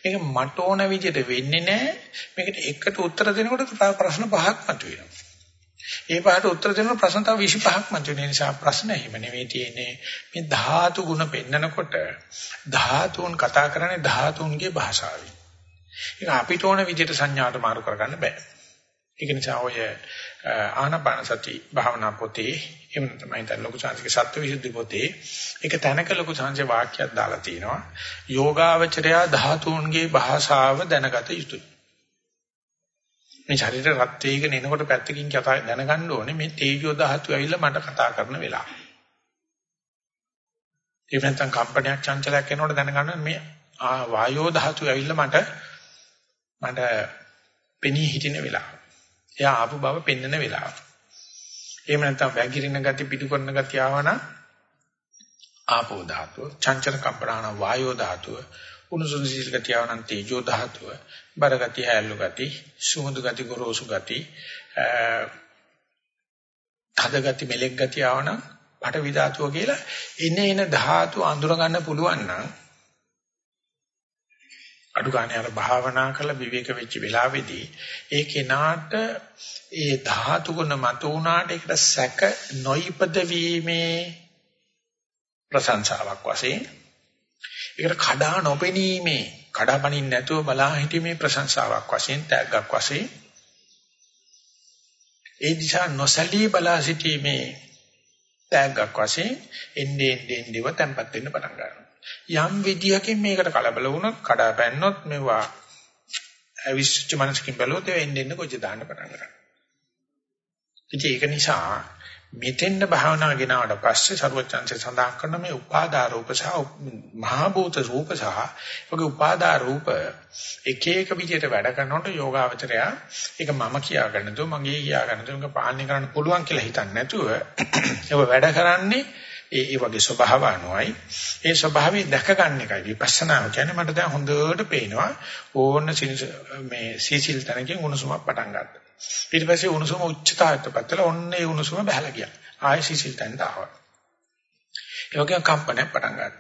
මේක මට ඕන විදිහට වෙන්නේ නැහැ මේකට එකට උත්තර දෙනකොට ප්‍රශ්න පහක් මතුවෙනවා. ඒ පහට උත්තර දෙනකොට ප්‍රශ්න තව 25ක් මතුවෙන නිසා ප්‍රශ්න එහෙම නෙවෙයි තියෙන්නේ. මේ ධාතු ගුණ පෙන්නකොට ධාතුන් කතා කරන්නේ ධාතුන්ගේ භාෂාවෙන්. ඒක අපිට ඕන විදිහට සංඥාවට මාරු කරගන්න බෑ. ඒක නිසා ඔය ආනාපාන සති භාවනා පොතේ එහෙම තමයි දැන් ලොකු සංස්කෘතික සත්‍යවිසුද්ධි පොතේ ඒක තැනක ලොකු සංස්කෘතික වාක්‍යයක් දාලා තිනවා යෝගාවචරයා ධාතුන්ගේ භාෂාව දැනගත යුතුයි මේ ශරීර රත් වේගෙන එනකොට පැත්තකින් කතා දැනගන්න ඕනේ මේ තේජෝ ධාතු ඇවිල්ලා මට කතා කරන වෙලාව. ඒ වෙනතන් කම්පනයක් චංචලයක් එනකොට දැනගන්න මේ වායෝ ධාතු ඇවිල්ලා මට මට පෙනී හිටින වෙලාව. එයා ආපු බව පෙන්වන වෙලාව. එහෙම නැත්නම් වැగిරෙන ගති පිටු කරන ගති ආවනම් ආපෝ ධාතුව, චංචල කම්පනාන වායෝ ධාතුව, උණුසුම් සීල ගති ආවනම් තේජෝ ධාතුව, බර ගති හැල්ලු ගති, සුමුදු ගති ගොරෝසු ගති, තද ගති මෙලෙක් ගති ආවනම් පඨවි ධාතුව කියලා එන එන ධාතු අඳුර ගන්න පුළුවන් නම් අඩු ගානේ අර භාවනා කරලා විවේක වෙච්ච වෙලාවේදී ඒ කෙනාට ඒ ධාතු ගුණ මත උනාට ඒකට සැක නොයිපද වීමේ ප්‍රශංසාවක් වශයෙන් ඒකට කඩා නොපෙනීමේ කඩාපනින් නැතුව බලා හිටීමේ ප්‍රශංසාවක් වශයෙන් තෑග්ගක් වශයෙන් ඒ දිශා නොසලී බලා සිටීමේ තෑග්ගක් වශයෙන් එන්නේ එන්නේ ඒව තැම්පත් වෙන්න පටන් ගන්නවා. යම් විදියකින් මේකට කලබල වුණොත් කඩා පැන්නොත් මේවා අවිශ්ච මනසකින් බැලුවොත් ඒ එන්නේ එන්නේ කොච්චර දාන්න පටන් ගන්නවා. ඉතින් ඒක නිසා මෙතෙන්ද භාවනා ගෙනාවට පස්සේ සරුවචන්සේ සඳහන් කරන මේ උපාදා රූප සහ මහා භූත රූප සහ ඔගේ උපාදා රූප එක එක විදිහට වැඩ කරනකොට යෝගාවචරය ඒක මම කියාගන්න දෝ මගේ කියාගන්න දෝ මේක පාලනය කරන්න පුළුවන් කියලා හිතන්නේ නැතුව ඒක වැඩ කරන්නේ ඒ ඒ වගේ ස්වභාව අනුවයි ඒ ස්වභාවය දැක ගන්න එකයි විපස්සනාව කියන්නේ මට දැන් හොඳට පේනවා ඕන මේ සීසිල් තැනකින් උණුසුමක් පටන් ගන්නවා ඊට පස්සේ උණුසුම උච්චතාවයට පත්වලා ඔන්න ඒ උණුසුම බහලා ගියා. ආයෙ සිසිල් තැනට ආවා. ඒ වගේම කම්පනයක් පටන් ගත්තා.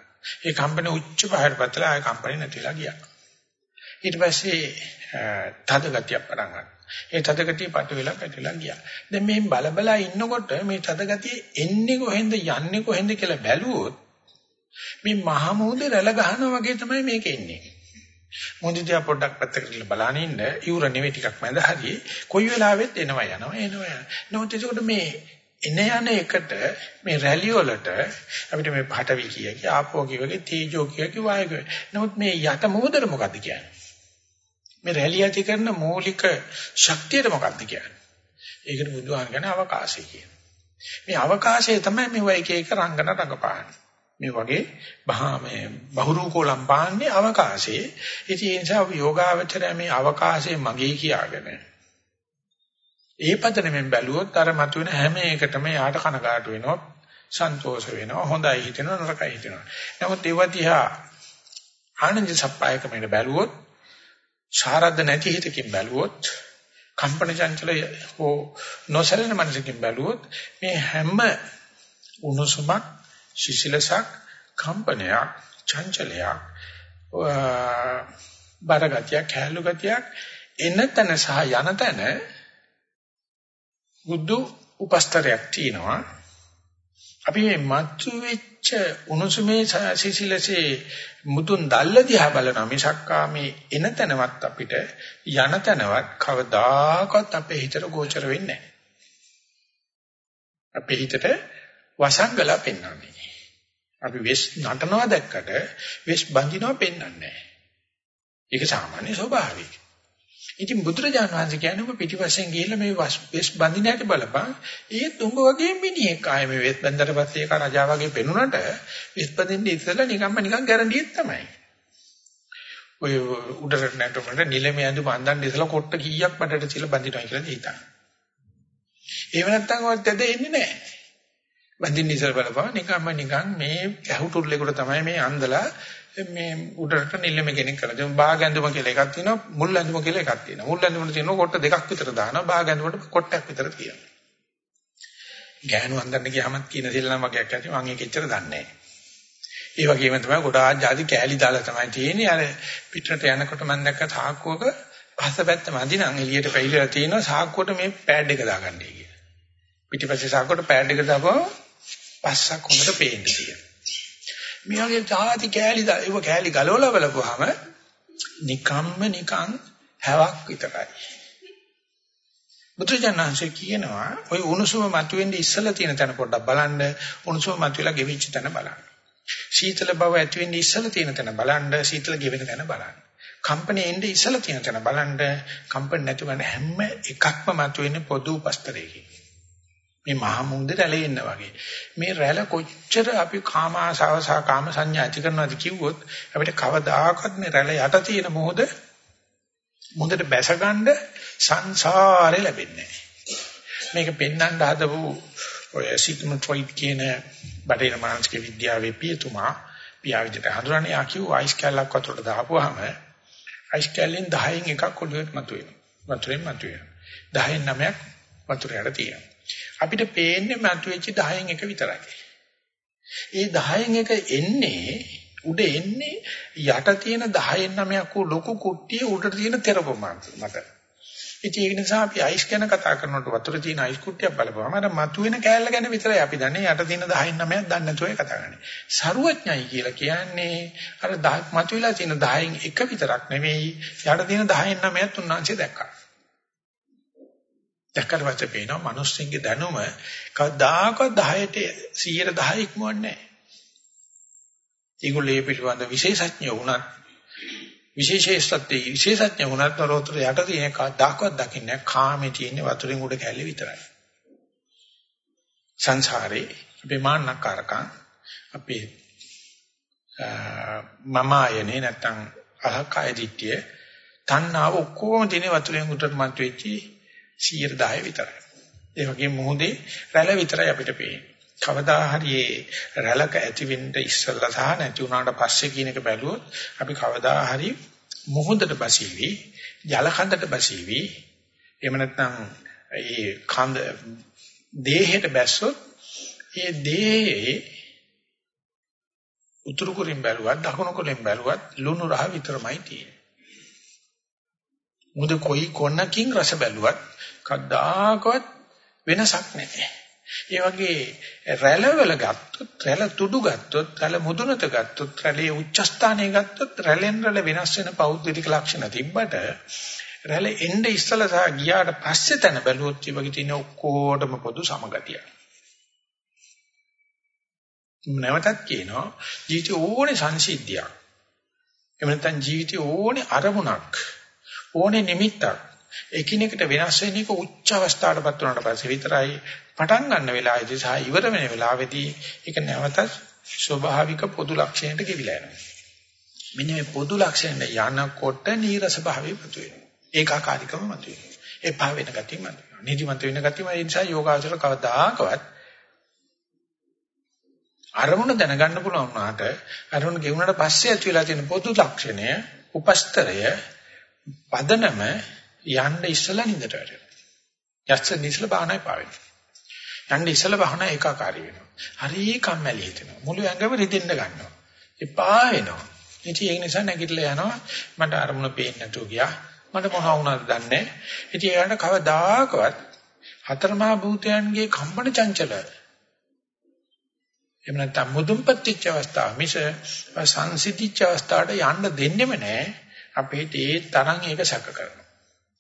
ඒ කම්පන උච්ච පහයට පත්වලා ආයෙ කම්පණය නැතිලා ගියා. ඊට පස්සේ තද ගතියක් පටන් ගත්තා. ඒ තද ගතිය පට වෙලා පැටලලා ගියා. දැන් මේ බලබලා ඉන්නකොට මේ තද ගතිය එන්නේ කොහෙන්ද යන්නේ කොහෙන්ද කියලා බැලුවොත් මේ මහා මූදේ රැළ ගහනවා වගේ තමයි මේක එන්නේ. මොඳිදියා පොඩ්ඩක් පැත්තකට කියලා බලන ඉන්න ඉවුර නෙවෙයි ටිකක් මැද හරියි කොයි වෙලාවෙත් එනවා යනවා එනවා යනවා නමුත් ඒකට මේ එන යන එකට මේ රැලි වලට අපිට මේ පටවි කිය කිය ආපෝ කිය වගේ තීජෝ කිය කිය වායක නමුත් මේ යට මොහොතට මොකද්ද කියන්නේ මේ රැලි ඇති කරන මූලික ශක්තියට මොකද්ද කියන්නේ ඒකට බුදුහාම කියන්නේ අවකාශය කියන මේ අවකාශය තමයි මේ එක එක රංගන රඟපාන්නේ මේ වගේ බහාමේ බහුරූපෝලම් පාන්නේ අවකාශයේ. ඉතින් ඒ නිසා යෝගාවචරය මේ අවකාශයේ මගේ කියාගෙන ඒ පදනමෙන් බැලුවොත් අර මතුවෙන හැම එකටම යාට කනගාටු වෙනවා, සන්තෝෂ වෙනවා, හොඳයි හිතෙනවා, නරකයි හිතෙනවා. නමුත් ඒව දිහා ආනන්ද සප්පායකමෙන් බැලුවොත්, ශාරද්ද නැති හිතකින් බැලුවොත්, කම්පන චංචල හෝ නොසලෙන මනසකින් බැලුවොත් මේ හැම උණුසුමක් සිසිලසක් කම්පනයක් චංචලයක් බරගතියක් හැලු ගතියක් එන තැන සහ යන තැන බුදු උපස්තරයක් තියෙනවා. අපි මේ මතු වෙච්ච උණුසුමේ සිසිලසේ මුතුන් දැල්ල දිහා බලනවා මිසක්කා මේ එන තැනවත් අපිට යන තැනවත් කවදාකවත් අපේ හිතට ගෝචර වෙන්නේ නැහැ අපේ හිතට වසංගලා පෙන්වන්නේ අපි වෙස් නටනවා දැක්කට වෙස් බඳිනවා පෙන්වන්නේ නැහැ. ඒක සාමාන්‍ය ස්වභාවය. ඉතින් බුදුරජාණන් වහන්සේ කියන්නේ ඔබ පිටිපස්සෙන් ගිහිල්ලා මේ වෙස් බඳින හැටි බලපන්. ඒත් උඹ වගේ මිනිහෙක් ආයේ මේ වෙස් බඳලා පස්සේ ඒක රජා වගේ පෙනුනට වෙස් බඳින්න ඉස්සෙල්ලා නිකම්ම නිකන් ගැරන්ඩියෙත් තමයි. ඔය උඩරට නැටුමට නිලමේ ඇඳුම අඳන් ඉස්සලා කොට්ට කීයක් බඩට තියලා බඳිනවා කියලා හිතන්න. ඒව නැත්තම් ඔයත් ඇද එන්නේ නැහැ. බඳින්න ඉස්සර බලපුවා නිකම්ම නිකන් මේ ඇහුටුල්ලේකට තමයි මේ අන්දලා මේ උඩරට නිල්ලම කෙනෙක් කරලා. දැන් බාග ඇඳුම කියලා එකක් තියෙනවා මුල් ඇඳුම කියලා එකක් තියෙනවා. මුල් ඇඳුමට තියෙනවා කොට දෙකක් විතර දානවා බාග ඇඳුමට කොටයක් විතර තියෙනවා. ගෑනු අන්දන්න ගියාම කියන සෙල්ලම් වගේක් ඇති මම ඒක එච්චර දන්නේ නැහැ. ඒ වගේම තමයි ගොඩාක් ಜಾති කෑලි දාලා තමයි තියෙන්නේ. අර පිටරට යනකොට මම දැක්ක සාක්කුවක පස්සපැත්ත මදි නම් එළියට පැහිලා තියෙනවා සාක්කුවට මේ පෑඩ් එක දාගන්නයි කියලා. පිටිපස්සේ සාක්කුවට පෑඩ් එක දාපුවා පස්සක් හොඳට පේන්න තියෙනවා. මේ වගේ සාති කෑලි ඒව කෑලි ගලවලා බලපුවාම නිකම්ම නිකං හැවක් විතරයි. බුදුජානහන්සේ කියනවා ওই උණුසුම මතුවෙන්නේ ඉස්සලා තියෙන තැන පොඩ්ඩක් බලන්න උණුසුම මතුවලා ගෙවිච්ච තැන බලන්න. සීතල බව ඇති වෙන්නේ ඉස්සලා තියෙන තැන බලන්න සීතල ගෙවෙන තැන බලන්න. කම්පණය එන්නේ ඉස්සලා තියෙන තැන බලන්න කම්පණ නැතුව හැම එකක්ම මතුවෙන්නේ පොදු උපස්තරයකින්. මේ මහා මුන්දේ රැළේ ඉන්න වගේ. මේ රැළ කොච්චර අපි කාම ආසාව සහ කාම සංඥා ඇති කරනවද කිව්වොත් අපිට කවදාකවත් මේ රැළ යට තියෙන මොහොත මුන්දට බැසගන්න සංසාරේ ලැබෙන්නේ මේක පෙන්වන්න හදපු ඔය සිග්මන්ඩ් ෆ්‍රොයිඩ් කියන බටහිර මානසික විද්‍යාවේ පියතුමා පියාවිදට හඳුනන්නේ ආ කිව්ව අයිස් කැලක් වතුරට දාපුවාම අයිස් කැලෙන් 10න් එකක් ඔළුවට මතුවෙනවා. වතුරෙන් මතුවෙනවා. 10න් 9ක් වතුරයට තියෙනවා. අපිට පේන්නේ මතුවෙච්ච 10න් එක විතරයි. ඒ 10න් එක එන්නේ උඩ එන්නේ යට තියෙන 10න් 9ක් වූ ලොකු කුට්ටිය උඩට තියෙන තෙරපම මත. ඉතින් ඒක නිසා අපි අයිස් ගැන කතා කරනකොට වතුර තියෙන අයිස් කුට්ටියක් බලපුවම අර මතුවෙන කෑල්ල ගැන විතරයි අපි දන්නේ යට තියෙන 10න් 9ක් දන්නේ නැතුව කතා කරන්නේ. සරුවඥයි කියලා කියන්නේ අර මතුවලා තියෙන 10න් එක විතරක් නෙවෙයි යට තියෙන 10න් 9ක් උන්වහන්සේ දැක්කා. දැක්කට පස්සේ පේනවා මිනිස්සුන්ගේ දැනුම කවදාකවත් 10ට 100ට 10 ඉක්මවන්නේ නැහැ. ඒගොල්ලෝ මේ පිළිබඳ විශේෂඥ වුණත් විශේෂේෂත්වයේ විශේෂඥ වුණත් රෝතර යට තියෙන කවදාකවත් දකින්නේ කාමේ තියෙන වතුරින් උඩ කැලේ විතරයි. සංසාරේ අපේ මාන්නකාරකම් අපේ මම ආයනේ නැත්තම් අහකය දිට්ඨිය තණ්හාව ඔක්කොම දිනේ වතුරෙන් උඩට මත් වෙච්චි 110 විතරයි. ඒ වගේ මොහොතේ රැළ විතරයි අපිට පේන්නේ. කවදා හරි ඒ රැළක ඇති වෙන්න ඉස්සල්ලා සහ නැති වුණාට පස්සේ කියන එක බැලුවොත් අපි කවදා හරි මොහොතට බසීවි, ජල කඳට බසීවි. එහෙම නැත්නම් ඒ කඳ දේහයට බැස්සොත් ඒ දේහේ උතුරු කුරින් බැලුවත් දකුණු කුරින් බැලුවත් ලුණු රහ විතරමයි තියෙන්නේ. මොකද කොයි කොනකින් රස බැලුවත් කද්දාකවත් වෙනසක් නැහැ. ඒ වගේ රැළවල ගත්තොත් රැළ තුඩු ගත්තොත් රැළ මුදුනට ගත්තොත් රැළේ උච්ච ස්ථානයේ ගත්තොත් රැළෙන් රැළ වෙනස් වෙන පෞද්ගලික ලක්ෂණ තිබ්බට රැළ එnde ඉස්සලා සහ ගියාට පස්සේ තන බැලුවොත් මේ වගේ තියෙන ඔක්කොටම පොදු සමගතිය. නැවතත් කියනවා ජීවිතේ ඕනේ සංසිද්ධියක්. එහෙම නැත්නම් ජීවිතේ ඕනේ අරමුණක් ඕනේ නිමිත්තක් එකිනෙකට වෙනස් වෙන එක උච්ච අවස්ථාවටපත් වුණාට පස්සේ විතරයි පටන් ගන්න වෙලාවේදී සහ ඉවර වෙන වෙලාවේදී ඒක නැවත ස්වභාවික පොදු ලක්ෂණයට ගෙවිලා යනවා. මෙන්න මේ පොදු ලක්ෂණයට යනකොට නීරස භාවය මතු වෙනවා. ඒකාකාරීකම මතු වෙනවා. එපා වෙන ගතිය මතු වෙනවා. නිදිමත වෙන ගතිය ඒ නිසා යෝගාචර කවදාකවත් අරමුණ දැනගන්න පුළුවන් වුණාට අරමුණ ගෙවුනට පස්සේ ඇති වෙලා තියෙන පොදු ලක්ෂණය උපස්තරය පදනම යන්න ඉස්සලා නින්දට වැටෙනවා. යස්ස නිසල බාහනයි පාවෙනවා. යන්න ඉස්සලා බාහන ඒකාකාරී වෙනවා. හරි කම්මැලි හිතෙනවා. මුළු ඇඟම රිදෙන්න ගන්නවා. එපා වෙනවා. ඉතින් ඒ නිසා නැගිටලා යනවා. මට අරමුණ පේන්නේ නැතුව ගියා. මට මොනවා වුණාද දන්නේ නැහැ. ඉතින් ඒකට කවදාකවත් හතරමහා භූතයන්ගේ කම්පන චංචල එහෙම නැත්නම් මුදුන්පත් වෙච්ච අවස්ථාව මිස සංසිද්ධිච්ච අවස්ථාවට යන්න දෙන්නෙම නැහැ. අපිට ඒ තරම් ඒක සැක කරනවා.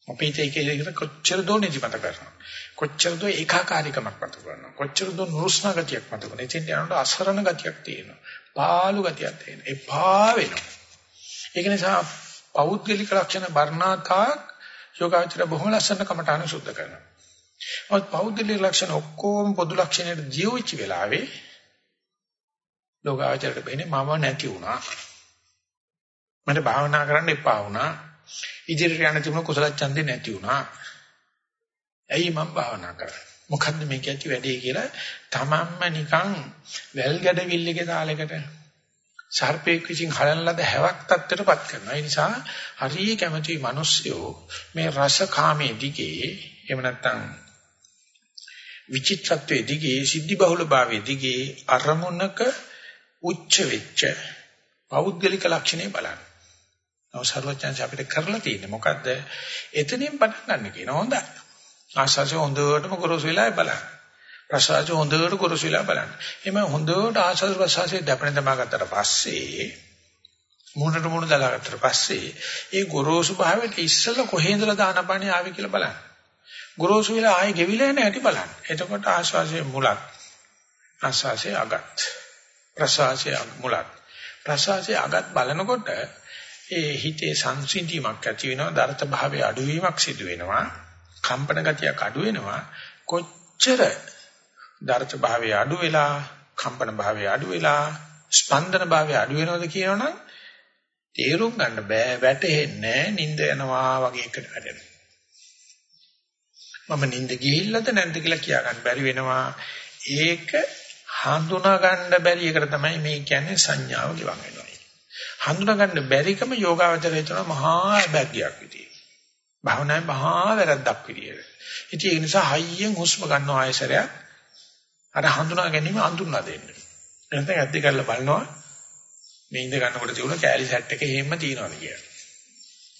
අපිට ඒක ඒකට කොච්චර දෝ නිදිමත කරනවා. කොච්චර දෝ ඒකාකාරීකමක් මත කරනවා. කොච්චර දෝ නුරුස්නා ගතියක් මත කරනවා. එතෙන් යනකොට අසරණ ගතියක් තියෙනවා. පාළු ගතියක් තියෙනවා. එපා වෙනවා. ඒක නිසා පෞද්ගලික ලක්ෂණ වර්ණාතාවක් යෝගාචර බොහොම ලස්සන කමටහන සුද්ධ කරනවා. මොකද පෞද්ගලික ලක්ෂණ ඔක්කොම පොදු ලක්ෂණයට ජීවිච්ච වෙලාවේ ලෝකාචරයට වෙන්නේ මම නැති වුණා. මට භාවනා කරන්න එපා වුණා. ඉදිරියට යන තිබුණ කුසල ඡන්දේ නැති වුණා. ඇයි මම භාවනා කරන්නේ? මොකද්ද මේක ඇති වැඩේ කියලා තමන්ම නිකන් වැල් ගැඩවිල්ලගේ තාලයකට සර්පෙක් විසින් හලන ලද හැවක් තත්ත්වයටපත් කරනවා. ඒ නිසා හරිය කැමති මිනිස්සුયો මේ රස කාමයේ දිගේ එහෙම නැත්නම් විචිත්‍රත්වයේ දිගේ සිද්ධි බහුල භාවයේ දිගේ අරමුණක උච්ච වෙච්ච පෞද්ගලික ලක්ෂණේ බලන්න. නව සර්වඥාන්ස අපිට කරලා තියෙන්නේ මොකද්ද? එතනින් පටන් ගන්න කියන හොඳයි. ආශාසය හොඳටම ගොරෝසු වෙලා බලන්න. ප්‍රසආසය හොඳට ගොරෝසු වෙලා බලන්න. එimhe හොඳට ආශාස ප්‍රසආසය දැපෙන තමා ගත්තට පස්සේ මුණට මුණ දාලා ගත්තට පස්සේ ඒ ගොරෝසු භාවයට ඉස්සෙල්ලා කොහේඳලා දානපණේ ආවි කියලා බලන්න. ගොරෝසු වෙලා ආයේ ගෙවිලා යන හැටි බලන්න. එතකොට ආශාසයේ මුලක් ආශාසයේ අගත් ප්‍රසආසයේ මුලක් ප්‍රසආසයේ අගත් බලනකොට ඒ හිතේ සංසිඳීමක් ඇති වෙනවා දරත භාවයේ අඩුවීමක් සිදු වෙනවා කම්පන ගතියක් අඩු වෙනවා. කොච්චර දරත භාවයේ අඩු වෙලා කම්පන භාවයේ අඩු වෙලා ස්පන්දන භාවයේ අඩු වෙනවද කියනවනම් තේරුම් ගන්න බෑ වැටෙන්නේ නිින්ද යනවා වගේ එකට වැඩෙනවා මම නිින්ද ගිහිල්ලාද නැද්ද කියලා කියා ගන්න බැරි වෙනවා. ඒක හඳුනා ගන්න බැරි එකට තමයි මේ කියන්නේ සංඥාව ගිවන් වෙනවා හඳුනා ගන්න බැරිකම යෝගාවචරය තුන මහා බැග්යක් විදියට. භාවනාවේ මහා වැරද්දක් විදියට. ඉතින් ඒ නිසා හයියෙන් හුස්ම ගන්නවා ආයසරයක් අර හඳුනා ගැනීම අඳුන්ලා දෙන්න. එහෙනම් ඇද්ද කරලා බලනවා මේ ඉඳ ගන්නකොට තියුණ කෑලි සෙට් එක එහෙම තියනවාද කියලා.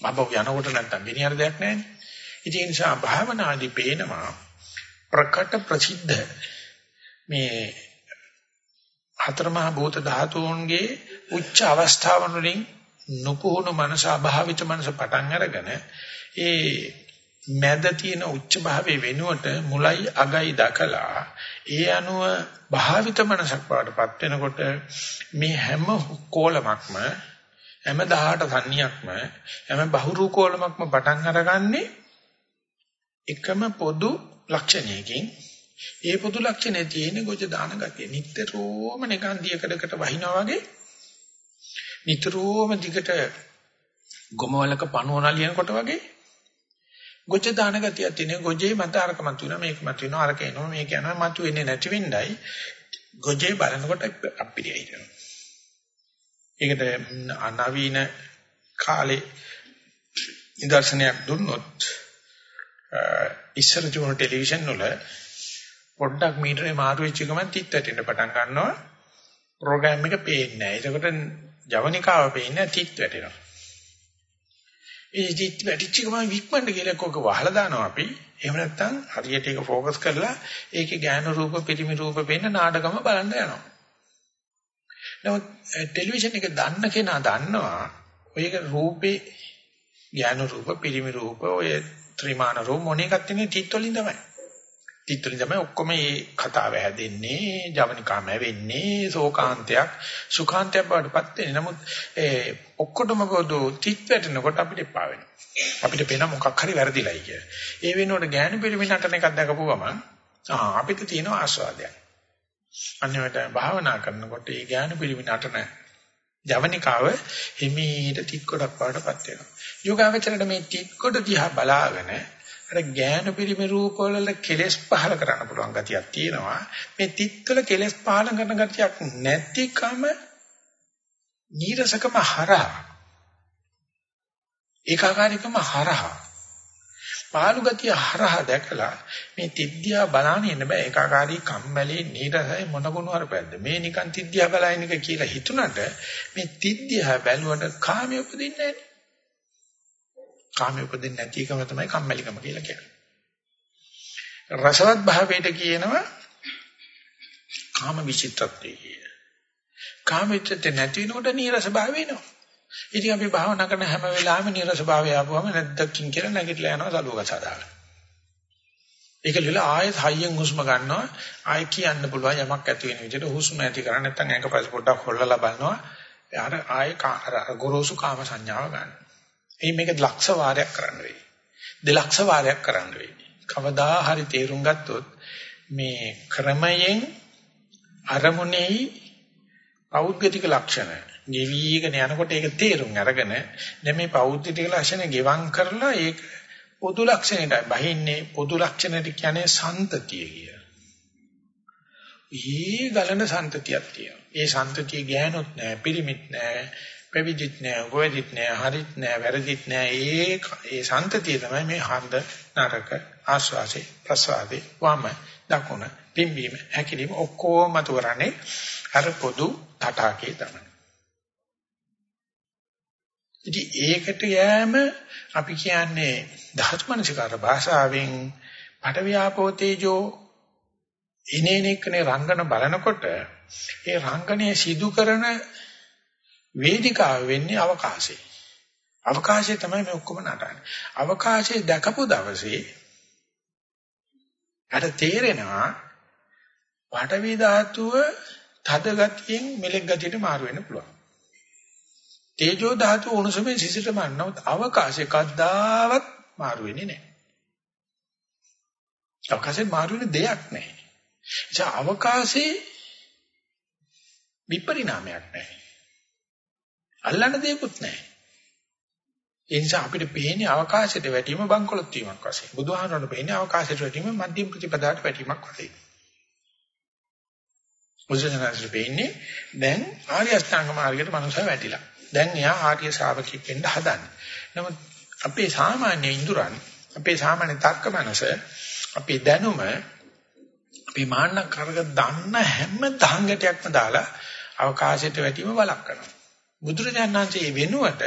මම යනකොට නැත්තම් විනියර දෙයක් නැහැ. ඉතින් ඒ නිසා භාවනාදී පේනවා ප්‍රකට ප්‍රසිද්ධ මේ හතර මහ භූත ධාතුන්ගේ උච්ච අවස්ථාවන් වලින් නුපුහුණු මනස අභාවිත මනස පටන් අරගෙන ඒ මැද තියෙන උච්ච භාවයේ වෙනුවට මුලයි අගයි දකලා ඒ අනුව භාවිත මනසක් පාඩපත් වෙනකොට මේ හැම කෝලමක්ම හැම 18 සංනියක්ම හැම බහුරු කෝලමක්ම පටන් අරගන්නේ එකම පොදු ලක්ෂණයකින් ඒ පොදු ලක්ෂණේ තියෙන ගොජ දාන ගතිය. නිට්ටරෝම නිකන් දියකඩකට වහිනා වගේ නිතරම දිගට ගොමවලක පණුවන ලියනකොට වගේ ගොජ දාන ගතියක් තියෙන ගොජේ මත අරක මත වෙනවා මේක මත වෙනවා අරක එනවා මේක යනවා මත වෙන්නේ නැති වෙන්නයි ගොජේ බලනකොට අපිරිය හිතෙනවා. ඒකට අනවීන කාලේ නිදර්ශනයක් දුන්නොත් ඉස්සර තිබුණු ටෙලිවිෂන් වල පොඩ්ඩක් මීටරේ මාරු වෙච්ච ගමන් තිත් වැටෙන්න පටන් ගන්නවා ප්‍රෝග්‍රෑම් එක පේන්නේ නැහැ. ඒකට ජවනිකාව පෙන්නේ තිත් වැටෙනවා. ඒ තිත් වැටිච්ච ගමන් වික්මන්න කියලා කෝක වහලා දානවා අපි. එහෙම නැත්නම් හරියට ඒක ફોකස් කරලා ඒකේ ඥාන රූප පිරිමි රූප පෙන්න නාටකම බලන්න යනවා. නමුත් ටෙලිවිෂන් එක දන්න කෙනා දන්නවා ඔයක රූපේ ඥාන රූප පිරිමි රූප ඔය ත්‍රිමාන රූප මොන එකක් තියෙන තිත් වලින් තමයි. තිත් වලින් තමයි ඔක්කොම මේ කතාව හැදෙන්නේ, ජවනිකාම වෙන්නේ, ශෝකාන්තයක්, සුඛාන්තයක් බවටපත් වෙන්නේ. නමුත් ඒ ඔක්කොටම පොදු තිත් වැටෙනකොට අපිට එපා වෙනවා. අපිට පේන මොකක් හරි වැරදිලයි කියලා. ඒ වෙනුවට ඥාන පිරිමිනටන එකක් දැකපුවම ආ අපිට තියෙන ආස්වාදයක්. අන්නවට භාවනා කරනකොට ඒ ඥාන පිරිමිනටන ජවනිකාව හිමීට තිත් කොටක් වඩපත් වෙනවා. යෝගාවචරයට මේ තිත් කොට දිහා බලාගෙන අර ඥාන පිරිමි රූප වල කෙලෙස් පහල කරන්න පුළුවන් ගතියක් තියෙනවා. මේ තිත්වල කෙලෙස් පහල කරන ගතියක් නැතිකම නීරසකම හරහා. ඒකාකාරීකම හරහා. පාලු ගතිය හරහා දැකලා මේ තිද්දියා බලන්න ඉන්න බෑ. ඒකාකාරී කම්මැලි නීරසයි මොන ගුණවරපැද්ද මේ නිකන් තිද්දියා බලයින් එක කියලා හිතුණට මේ තිද්දියා බැලුවට කාමයේ උපදින්නේ නැහැ. කාමයේ උපදින්නේ නැති එකම තමයි කම්මැලිකම කියලා කියන්නේ. රසවත් භාවයට කියනවා කාම විචිත්තත්වය කිය. කාම විචිත්ත නැති වෙනකොට නීරස භාවය එනවා. ඉතින් අපි භාවනා කරන හැම වෙලාවෙම නීරස භාවය ආපුවම නැද්දකින් කියලා නැගිටලා යනවා සලුවක සාදාගෙන. ඒක ලියල ආයෙත් හයියෙන් හුස්ම ගන්නවා ආයෙ කියන්න පුළුවන් යමක් ඇති වෙන විදිහට හුස්ම ඇති කරන්නේ නැත්නම් ඇඟ පස්සේ පොඩ්ඩක් හොල්ලලා බලනවා අර ආයෙ අර ගොරෝසු කාම සංඥාව ගන්නවා. එයි මේක ලක්ෂ වාරයක් කරන්න වෙයි. දෙලක්ෂ වාරයක් කරන්න වෙයි. කවදා හරි තේරුම් ගත්තොත් මේ ක්‍රමයෙන් අරමුණෙහි පෞද්ගලික ලක්ෂණ ගෙවිගෙන යනකොට ඒක තේරුම් අරගෙන දැන් මේ පෞද්ගලික ලක්ෂණ ගෙවම් කරලා ඒක පොදු ලක්ෂණයට බහින්නේ පොදු ලක්ෂණයට කියන්නේ සන්තතිය කිය. ඊ ගලන සන්තතියක් තියෙනවා. ඒ සන්තතිය ගෑනොත් නෑ, පිරිමිත් නෑ, පැවිදිත් නෑ, ගොයදිත් නෑ, හරිත් නෑ, වැරදිත් නෑ. ඒ ඒ සන්තතිය තමයි මේ හන්ද නරක ආස්වාසේ ප්‍රසවාසේ වම දකුණ පිම්බීම හැකිලිම ඔක්කොම තුරන්නේ අර පොදු තටාකේ තමයි. ඉතින් ඒකට යෑම අපි කියන්නේ ධාතු මනසිකාර භාෂාවෙන් පටවියාපෝ තේජෝ ඉනේනෙකනේ රංගන බලනකොට ඒ රංගනයේ සිදු කරන වේදිකාව වෙන්නේ අවකාශේ. අවකාශයේ තමයි මේ ඔක්කොම නටන්නේ. අවකාශයේ දැකපු දවසේ අර තේරෙනවා පඨවි ධාතුව තද ගතියෙන් මෙලෙක් ගතියට මාරු වෙන්න පුළුවන්. තේජෝ ධාතුව උණුසුමෙන් සිසිලට මන්නවත් අවකාශයේ කද්දාවත් මාරු වෙන්නේ නැහැ. අවකාශයේ මාරු වෙන දෙයක් නැහැ. ඒ අවකාශයේ විපරිණාමයක් නැහැ. අල්ලන්න දෙයක්වත් නැහැ. ඒ නිසා අපිට පේන්නේ අවකාශයට වැටීම බංකොලොත් වීමක් වශයෙන්. බුදුහාමරණ පේන්නේ අවකාශයට වැටීම මධ්‍යම ප්‍රතිපදාට වැටීමක් වශයෙන්. මුසජනසෙ පේන්නේ දැන් ආර්ය අෂ්ටාංග මාර්ගයට මනුස්සය වැටිලා. දැන් එයා ආර්ය ශ්‍රාවකෙක් වෙන්න හදන්නේ. නමුත් අපේ සාමාන්‍ය ඉඳුරන් අපේ සාමාන්‍ය තර්ක මනස අපේ දැනුම අපේ මාන්න කරග දන්න හැම දහංගටයක්ම දාලා අවකාශයට වැටීම වළක්වනවා. බුදුරජාණන් වහන්සේ වෙනුවට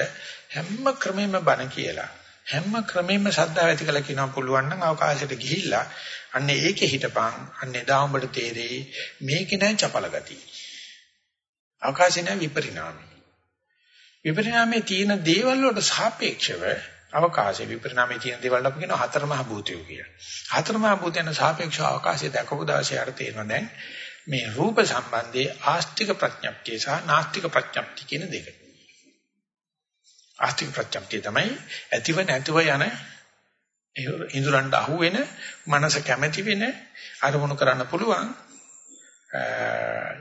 හැම ක්‍රමෙම බණ කියලා හැම ක්‍රමෙම ශ්‍රද්ධාව ඇති කළ කියනවා පුළුවන් නම් අවකාශයට ගිහිල්ලා අන්න ඒකේ හිටපන් අන්න එදා උඹට තේරෙයි මේකේ නෑ චපල ගතිය අවකාශේ නෑ විපරිණාමය විපරිණාමයේ තියෙන දේවල් වලට සාපේක්ෂව අවකාශයේ විපරිණාමයේ තියෙන දේවල් අපි කියනවා හතර මහ භූතයෝ කියලා. හතර මහ භූතයන් සාපේක්ෂව අවකාශයේ දැකපු දාසේ අර තේරෙනවා දැන් මේ රූප සම්බන්ධයේ ආස්තික ප්‍රඥප්තිය සහ නාස්තික ප්‍රඥප්තිය කියන දෙක. ආස්තික ප්‍රඥප්තිය තමයි ඇතිව නැතිව යන ඉඳුරන්ට අහු වෙන මනස කැමැති වෙන අරමුණු කරන්න පුළුවන්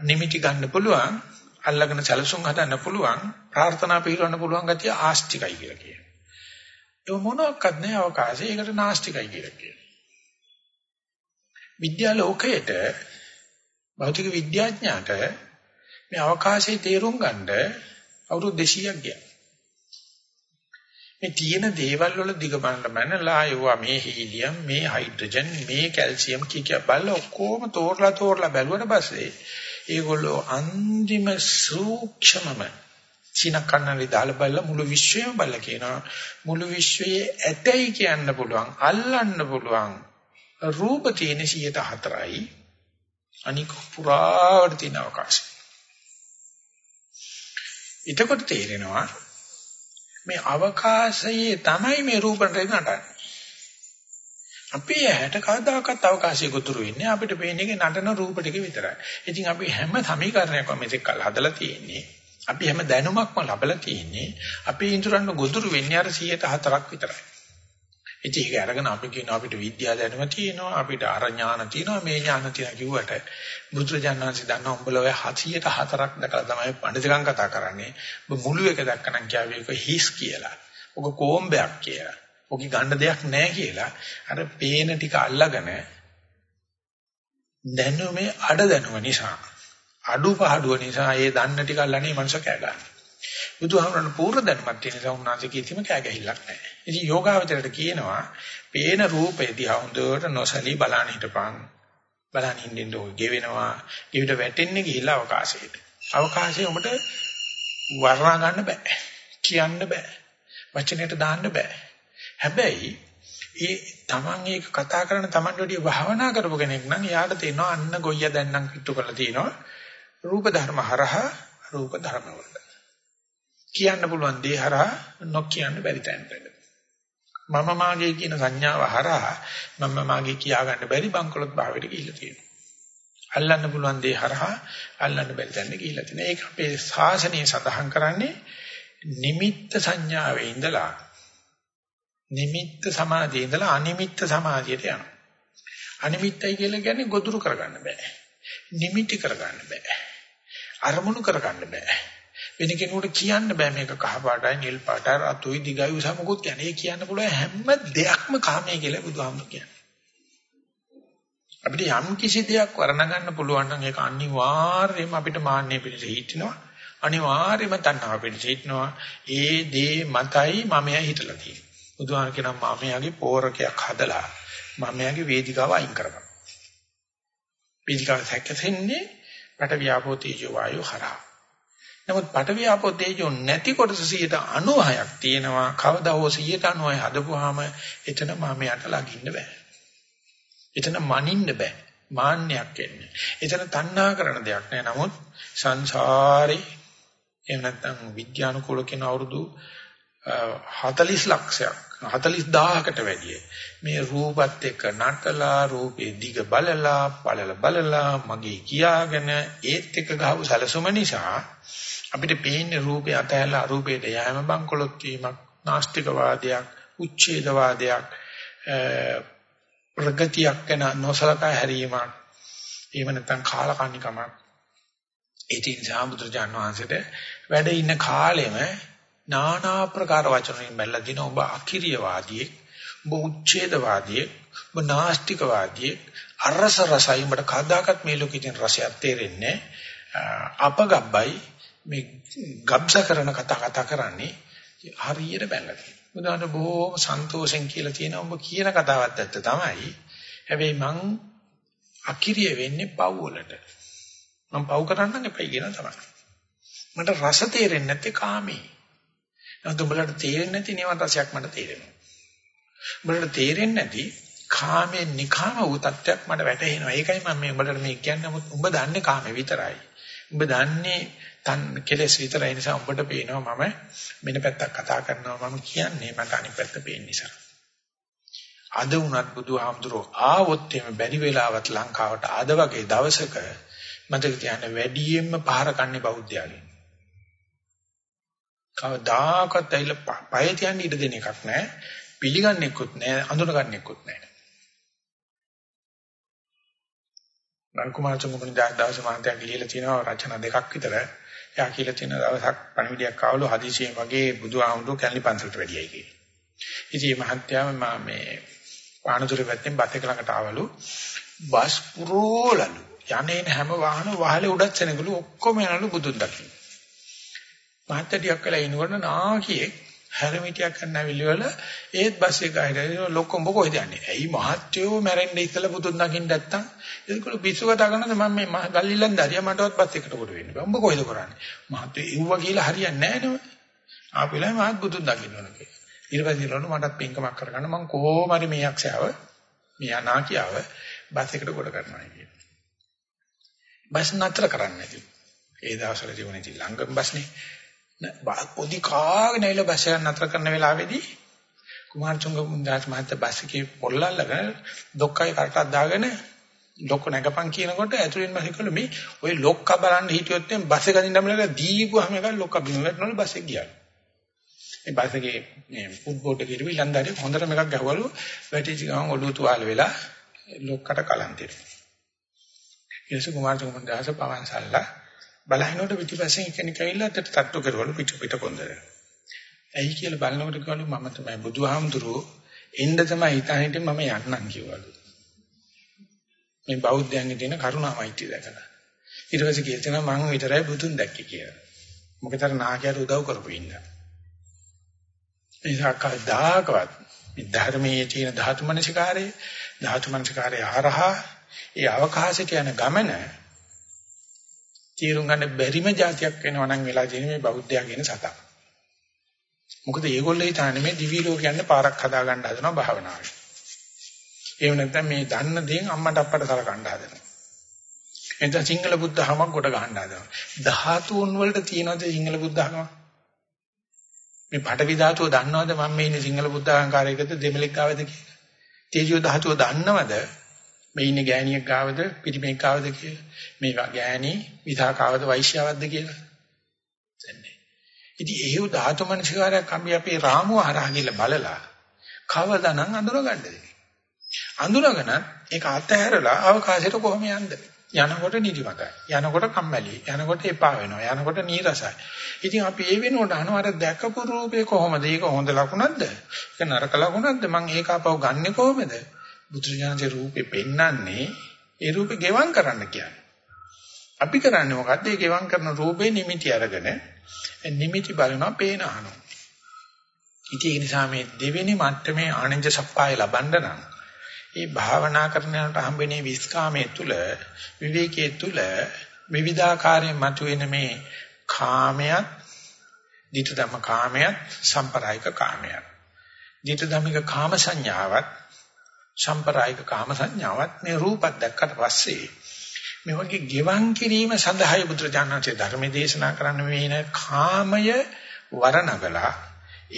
නිමිටි ගන්න පුළුවන් අල්ලගෙන සැලසුම් හදන්න පුළුවන් ප්‍රාර්ථනා පිළිවන්න පුළුවන් ගතිය ආස්තිකයි කියලා කියනවා. ඒ මොනක්වත් නැහැ අවකාශය. ඒකට නාස්තිකයි කියලා කියනවා. විද්‍යා ලෝකයේට භෞතික විද්‍යාඥයාට මේ අවකාශයේ තේරුම් ගන්න අවුරුදු 200ක් ගියා. මේ තියෙන දේවල් වල දිගපරන්න මනලා යුවා මේ හීලියම් මේ හයිඩ්‍රජන් මේ කැල්සියම් කිය කිය බලලා ඔක්කොම තෝරලා තෝරලා බැලුවට පස්සේ ඒගොල්ලෝ අන්තිම සූක්ෂමම චීන කන්නලි දාලා බලලා මුළු විශ්වයම බලලා කියනවා මුළු විශ්වයේ ඇතයි කියන්න පුළුවන් අල්ලන්න පුළුවන් රූප තියෙන 104යි අනික පුරාවට තියෙන අවකාශය. එතකොට තේරෙනවා මේ අවකාශයේ තමයි මේ රූපෙට නටන්නේ. අපි ඇහැට කවදාකවත් අවකාශය ගොතුරු වෙන්නේ අපිට පේන්නේ නටන රූප ටික විතරයි. ඉතින් අපි හැම සමීකරණයක්ම මෙතෙක් කල් හදලා තියෙන්නේ. අපි හැම දැනුමක්ම ලබලා තියෙන්නේ. අපි ඉන්ද්‍රයන්ව ගොතුරු වෙන්නේ අර 104ක් විතරයි. ඉතින් ඒක අරගෙන අපි කියන අපිට විද්‍යා දැනුම තියෙනවා අපිට අරඥාන තියෙනවා මේ ඥාන තියෙනවා කිව්වට බුදුරජාණන්සේ දන්නා උඹලා ඔය 104ක් දැකලා තමයි පඬිතුකම් කතා කරන්නේ. ඔබ මුළු එක දැක්කනම් කියාවේ ඒක හිස් කියලා. ඔක කොම්බයක් කියලා. ඔක ගන්න දෙයක් නැහැ කියලා. අර පේන ටික අල්ලගෙන දැනුමේ අඩ දැනුම නිසා අඩු පහඩුව නිසා ඒ දන්න ටික අල්ලන්නේ මනුෂ්‍ය කෑ ගන්නවා. බුදුහාමරණ පූර්ව දැනුමක් තියෙන නිසා උන්වහන්සේ කිසිම කෑ ගැහිල්ලක් නැහැ. ඉතින් යෝගාවචරයට කියනවා පේන රූපය දිහා හොඳට නොසලී බලන්න හිටපන්. බලන්න ඉන්න ඕක ගෙවෙනවා. ගෙවිට වැටෙන්නේ ගිහිල්ලා අවකාශයට. අවකාශයේ උඹට වර්ණා ගන්න බෑ. කියන්න බෑ. වචනයට දාන්න බෑ. හැබැයි ඒ Taman ඒක කතා කරන Taman වැඩි භාවනා කරපු කෙනෙක් නම් යාට තේනවා අන්න ගොයිය දැන් නම් කිට්ටු කරලා තිනවා රූප ධර්ම හරහා රූප ධර්ම වලට කියන්න පුළුවන් දේ හරහා නොකියන්න බැරි තැනට මම මාගේ කියන සංඥාව හරහා මම මාගේ කියා ගන්න බැරි බංකොලොත් භාවයට ගිහිල්ලා තියෙනවා. අල්ලන්න පුළුවන් දේ හරහා අල්ලන්න බැරි තැනට ගිහිල්ලා තියෙනවා. ඒක අපේ ශාසනය සඳහන් කරන්නේ නිමිත්ත සංඥාවේ ඉඳලා නිමිත්ත සමාධියේ ඉඳලා අනිමිත්ත සමාධියට යනවා. අනිමිත්තයි කියලා කියන්නේ ගොදුරු කරගන්න බෑ. නිමිටි කරගන්න බෑ. අරමුණු කරගන්න බෑ. වෙන කෙනෙකුට කියන්න බෑ මේක කහ පාටයි නිල් පාටයි රතුයි දිගයි උස මොකුත් කියන්නේ. ඒ කියන්න පුළුවන් හැම දෙයක්ම කාමයේ කියලා බුදුහාමුදුරු කියන්නේ. අපිට යම් කිසි දෙයක් වර්ණගන්න පුළුවන් නම් ඒක අනිවාර්යයෙන්ම අපිට මාන්නය පිණිස හිටිනවා. අනිවාර්යයෙන්ම තණ්හාව පිණිස හිටිනවා. ඒ දේ මතයි මමයා හිටලා තියෙන්නේ. බුදුහාම කියනවා මමයාගේ පෝරකයක් හදලා මමයාගේ වේදිකාව අයින් කරගන්න. වේදිකාව සැකසෙන්නේ රට ව්‍යාපෝ තීජෝ වායෝ හරහා. නමුත් පඨවි ආපෝ තේජෝ නැති කොටස 96ක් තියෙනවා. කවදා හෝ 96 හදපුවාම එතන මාමයට ලඟින්න බෑ. එතන මනින්න බෑ. මාන්නයක් එන්නේ. එතන තණ්හා කරන දෙයක් නෑ. නමුත් සංසාරේ එහෙම නැත්නම් විද්‍යානුකූල කියන අවුරුදු 40 ලක්ෂයක් 40000කට වැඩිය මේ රූපත් එක්ක නටලා රූපේ දිග බලලා බලල බලලා මගේ කියාගෙන ඒත් එක්ක ගහපු සැලසුම නිසා අපිට පේන්නේ රූපේ අතහැරලා අරූපයට යෑම බංකොලොත් වීමක් නාස්තිකවාදයක් උච්ඡේදවාදයක් ප්‍රගතියක් කරන නොසලකා හැරීමක් එහෙම නැත්නම් කාලකන්නිකමක්. ඒ තින් සාමුද්‍රජාන් වහන්සේට වැඩ ඉන්න කාලෙම নানা ආකාර වචන වලින් බැලලා දින ඔබ අකිරියවාදියෙක් ඔබ උච්ඡේදවාදියෙක් ඔබ නාස්තිකවාදියෙක් අරස රසයි උඹට කදාකත් මේ ලෝකෙ තියෙන රසයක් තේරෙන්නේ අපගබ්බයි මේ ගබ්ස කරන කතා කතා කරන්නේ හරියට බැලලා තියෙනවා. බුදුහාම බොහොම සන්තෝෂෙන් කියලා තියෙනවා ඔබ කියන කතාවත් ඇත්ත තමයි. හැබැයි මං අකිරිය වෙන්නේ පව් වලට. මං පව් කරන්න එපයි කියන තමයි. මට රස තේරෙන්නේ නැත්තේ කාමේ. නමුත් උඹලට තේරෙන්නේ නැති නිවන් රසයක් මට තේරෙනවා. උඹලට තේරෙන්නේ නැති කාමේ නිකාම වූ තත්ත්වයක් මට වැටහෙනවා. ඒකයි මම මේ උඹලට මේ කියන්නේ. නමුත් උඹ දන්නේ කාමේ විතරයි. උඹ දන්නේ තන් කෙලස් විතරයි නිසා උඹට පේනවා මම මෙන්න පැත්තක් කතා කරනවා මම කියන්නේ මට අනිත් පැත්ත පේන නිසා. අද වුණත් බුදුහාමුදුරෝ ආවොත් එimhe බැරි වෙලාවත් ලංකාවට අද වගේ දවසක මතක තියාගන්න වැඩියෙන්ම පහර කන්නේ බෞද්ධයගෙන්. කවදාකවත් ඇවිල්ලා පය තියන්න ඉඩ දෙන එකක් නැහැ. පිළිගන්නෙකුත් නැහැ, අඳුනගන්නෙකුත් නැහැ. රන්කුමාර චුම්බුනි දවස් මාන්තයක් ලියලා තියෙනවා රචනා දෙකක් විතර. එයා කියලා තියෙන දවසක් පණිවිඩයක් ආවලු හදිසියෙන් වගේ බුදුහාමුදුරුවෝ කැලණි පන්සලට වැඩියයි කියලා. ඉතින් මේ මහත්යාම මම මේ පානදුර පැත්තෙන් බස් එක ළඟට ආවලු. බස් පුරෝලලු. යන්නේ හැම වාහන වහලේ උඩත් සෙනගලු ඔක්කොම යනලු බුදුන් දකින්න. මහත්තටියක් වෙලා ඉනවන නාකියෙක් හැරමිටියක් කරන්න ඇවිල්ලිවල ඒත් බස් එක ගහලා ලොක්කොම කොහෙද යන්නේ? ඇයි මහත්තයෝ මැරෙන්න ඉස්සලා බුදුන් දකින්න නැත්තම් ඒකළු පිස්සු කතා කරනද මම මේ ගල්ලිලන් දරියා මටවත් බස් එකට කොට වෙන්න බෑ. උඹ කොහෙද කරන්නේ? මහත්තයෝ ඉව්වා කියලා හරියන්නේ නැහැ නේද? ආපු වෙලාවේ මහත් බුදුන් දකින්න ඕන කියලා. ඊට පස්සේ ඉරවලු මටත් පින්කමක් කරගන්න මම කොහොම හරි මේ යක්ෂයාව මේ අනාකියාව බස් එකට කොට කරනවා කියන. බස් නතර කරන්නේ නැති. ඒ දවස්වල තිබුණේ ඉතින් ලංගම් බස්නේ. පොඩි කාගෙන ඇවිල්ලා බස් එක නතර කරන වෙලාවේදී කුමාරතුංග මුන්දාස් මහත්තයා බස් එකේ පොල්ලල්ලගෙන දොක්කයි කරටක් දාගෙන ලොක්ක නැගපන් කියනකොට ඇතුලෙන් මහිකල මේ ওই ලොක්ක බලන්න හිටියොත් එම් බස් එක දින්නම ලක දීපුවාම එක ලොක්ක බිම වැටෙනවලු බස් එක ගියා. මේ බස් එකේ මේ ෆුඩ් බෝඩ් එකේ ඉරිවි ලන්දාරිය හොඳටම එකක් ගහවලු වැටිච්ච ගමන් ඔළුව තුවාල වෙලා ලොක්කට කලන්තේ. ඊටසේ කුමාරතුංග මුන්දාස් පවන්සල්ලා බලහිනකොට පිටිපස්සෙන් කෙනෙක් ඇවිල්ලා අතට තට්ටු කරවලු පිට පිට කොන්දර. ඇයි කියලා බලනකොට කිව්වලු මම තමයි බුදුහාමුදුරුවෝ එන්න තමයි හිතාන හිටින් මම යන්නම් කිව්වලු. මේ බෞද්ධයන්ගේ තියෙන කරුණාමයිත්‍ය දැකලා. ඊට පස්සේ කියනවා මම විතරයි බුදුන් දැක්කේ කියලා. මොකද නාගයාට උදව් කරපු ඉන්න. ඒසක් කවදාකවත් මේ ධර්මයේ තියෙන ධාතු මනසිකාරය ධාතු මනසිකාරය හරහා ඒ අවකාශයට යන ගමන තීරුම් ගන්න බැරිම જાතියක් වෙනවා නම් වෙලා තියෙන මේ බෞද්ධයා කියන සතා. මොකද මේගොල්ලෝ හිතන්නේ මේ දිවි ලෝක යන්නේ පාරක් හදා ගන්න හදනවා භාවනාවේ. එහෙම නැත්නම් මේ දන්න දේෙන් අම්මට අප්පට සලකන්න හදනවා. එතන සිංහල බුද්ධහමක් කොට ගන්න හදනවා. ධාතුන් වලට තියනවාද සිංහල බුද්ධහම? මේ පටවි ධාතුව දන්නවද මම මේ ඉන්නේ සිංහල බුද්ධාංකාරයකද දෙමළෙක් ගාවද කියලා? තේජෝ ධාතුව දන්නවද? මේ ඉන්නේ ගෑණියෙක් ගාවද පිටිමෙක් ගාවද කියලා මේ ගෑණි විධාකාවද වෛශ්‍යාවක්ද කියලා දන්නේ. ඉතින් එහෙව් ධාතු මනසිකාරයක් අපි අපේ රාමුව හරහා ගිහලා බලලා කවදානම් අඳුරගන්නද? අඳුරගෙන ඒක අතහැරලා අවකාශයට කොහොම යන්නද? යනකොට නිදිමතයි. යනකොට කම්මැලි. යනකොට එපා වෙනවා. යනකොට නීරසයි. ඉතින් අපි ඒ වෙනුවට අනවර දැකපු රූපේ කොහොමද? ඒක හොඳ ලකුණක්ද? ඒක නරක ලකුණක්ද? මං ඒක අපව ගන්නෙ කොහොමද? බුදුරජාණන්සේ රූපේ පෙන්වන්නේ ඒ රූපේ ගෙවම් කරන්න කියන්නේ. අපි කරන්නේ මොකද්ද? ඒ ගෙවම් කරන රූපේ නිමිටි අරගෙන නිමිටි බලනවා පේන අහනවා. ඉතින් ඒ නිසා මේ දෙවෙනි මට්ටමේ ආනන්ද සප්පාය ලබන්න නම් ඒ භාවනා කරනකොට හම්බෙන්නේ විස්කාමයේ තුල විවේකයේ තුල විවිධාකාරයෙන් මතුවෙන මේ කාමයක්, ditthදම කාමයක්, සම්ප්‍රායික කාමයක්. ditthදමික කාම සංඥාවත් සම්ප්‍රායික කාම සංඥාවත් මේ රූපත් දැක්කට පස්සේ මේ වගේ ගෙවන් කිරීම සඳහායි බුදුරජාණන්සේ ධර්මයේ දේශනා කරන්න මේන කාමය වරණගලා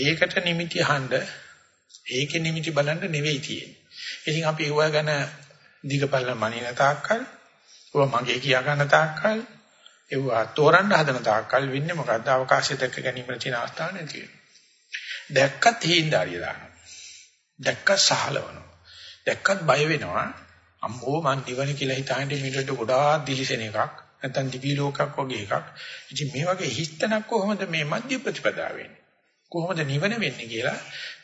ඒකට නිමිති හඬ ඒකේ නිමිති බලන්න නෙවෙයි තියෙන්නේ. ඉතින් අපි ඒව ගැන දිගපල්ල මනින තාක්කල් ඒව මගේ කියා ගන්න තාක්කල් ඒව තෝරන්න හදන තාක්කල් වෙන්නේ මොකද්ද? අවකාශය දැක්ක ගැනීමේ තියෙන අවස්ථාවක් නැති වෙනවා. දැක්කත් හිඳාරිය දානවා. දැක්ක සහලවනවා. දැක්කත් බය වෙනවා. අම්මෝ මං නිවන කියලා හිතාගෙන මේකට ගොඩාක් දිලිසෙන එකක්. නැත්නම් දිවි ලෝකයක් වගේ එකක්. ඉතින් මේ වගේ හිස්තනක් කොහොමද මේ මධ්‍ය ප්‍රතිපදාව වෙන්නේ? කොහොමද නිවන වෙන්නේ කියලා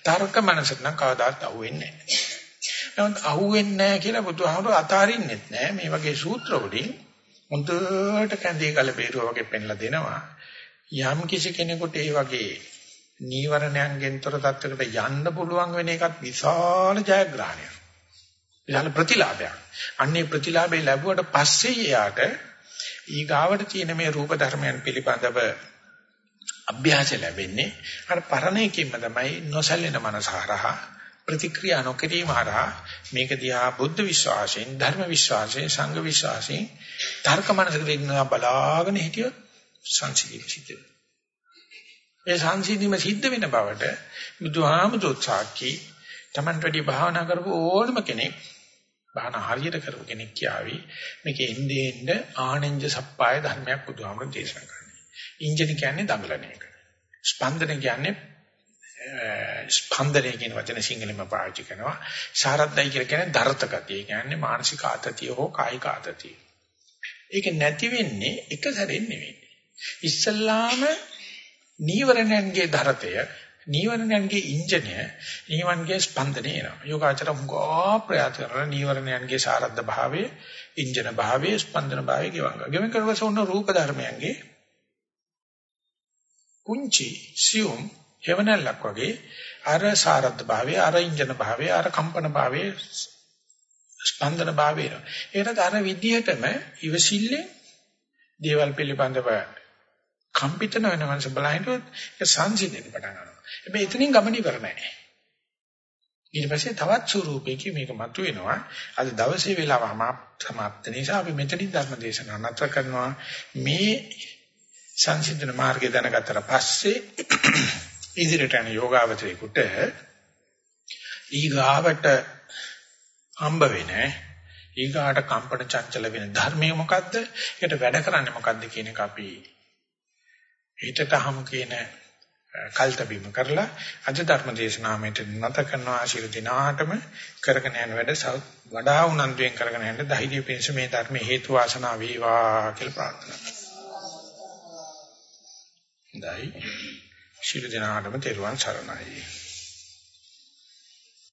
තර්ක මනසට නම් කවදාත් අහුවෙන්නේ නැහැ. නමුත් අහුවෙන්නේ නැහැ කියලා බුදුහාමුදුරුවෝ අතාරින්නෙත් නැහැ. මේ වගේ සූත්‍ර වලින් හොඳට කැඳේ ගල බේරුවා වගේ පෙන්ලා දෙනවා. යම් කිසි කෙනෙකුට ඒ වගේ නීවරණයන්ගෙන් තොර තත්ත්වයකට යන්න පුළුවන් වෙන එකත් විශාල ජයග්‍රහණයක්. විශාල ප්‍රතිලාභයක්. අන්නේ ප්‍රතිලාභය ලැබුවට පස්සේ යාට ඊගාවට තියෙන මේ රූප ධර්මයන් පිළිබඳව අභ්‍යාසය ලැබෙන්නේ අර පරණ එකකින්ම තමයි නොසැලෙන මනසහරහා ප්‍රතික්‍රියා නොකිරීම හරහා මේක දිහා බුද්ධ විශ්වාසයෙන් ධර්ම විශ්වාසයෙන් සංඝ විශ්වාසයෙන් තර්ක මනසකට ඉන්නවා බලාගෙන හිටියොත් සංසිඳීම සිද්ධ වෙනවා. ඒ සංසිඳීම සිද්ධ වෙන බවට බුදුහාමුදුරුවෝ සාක්ෂි Taman වැඩි භාවනා කරපු ඕනම කෙනෙක් භාවනා හරියට කරපු කෙනෙක් කියාවි මේක එන්නේ එන්නේ ආනෙන්ජ සප්පාය ධර්මයක් බුදුහාමුදුරුවෝ දේශනා කරන්නේ. ඉන්ජින කියන්නේ දඟලන එක. ස්පන්දන කියන්නේ ස්පන්දනය කියන වචන සිංහලෙන්ම පාවිච්චි කරනවා. සාරද්දයි කියලා කියන්නේ දරත ගතිය. ඒ කියන්නේ මානසික ආතතිය හෝ කායික ආතතිය. ඒක නැති වෙන්නේ එක සැරෙන් නෙවෙයි. ඉස්සල්ලාම නීවරණයන්ගේ ධරතය, නීවරණයන්ගේ ඉන්ජනය, නීවරණගේ ස්පන්දනය එනවා. යෝගාචර මුගා ප්‍රයත්න කරන නීවරණයන්ගේ සාරද්ද භාවයේ, ඉන්ජන භාවයේ, ස්පන්දන භාවයේ ගෙවංග. ගෙවන් කරවස උන්න රූප ධර්මයන්ගේ කුංචි සියුම් හේවණල්ලක් වගේ අර සාරද්ද භාවයේ, අර ඉන්ජන භාවයේ, අර කම්පන භාවයේ ස්පන්දන භාවය. ඒකට අර විදිහටම ඉවසිල්ලෙන් දේවල් පිළිබඳව කම්පිතන වෙන මනස බලහිනොත් ඒක සංසිඳෙන්න පටන් ගන්නවා. හැබැයි එතනින් ගමන ඉවර නැහැ. ඊට පස්සේ තවත් ස්වරූපයකින් මේක මතුවෙනවා. අද දවසේ වෙලාව සමාප්ත නිසා අපි මෙතනින් ධර්ම දේශනාව නතර කරනවා. මේ සංසිඳන මාර්ගය දැනගත්තට පස්සේ ඉදිරියට යන යෝගාවචරේකට ඊගාවට හම්බ වෙන්නේ ඊගාට කම්පන චංචල වෙන ධර්මය මොකද්ද? ඒකට වැඩ කරන්නේ මොකද්ද කියන එක අපි හිතට හමු කියන කල්තබීම කරලා අද ධර්ම දේශනාවෙට නැත කරනවා ආශිර්වාද දිනාටම කරගෙන යන වැඩ වඩා උනන්දුවෙන් කරගෙන යන්න ධෛර්ය පිණිස මේ ධර්ම හේතු වාසනා වේවා කියලා ප්‍රාර්ථනා කරනවා. හොඳයි. ශිරු දිනාටම තෙරුවන් සරණයි.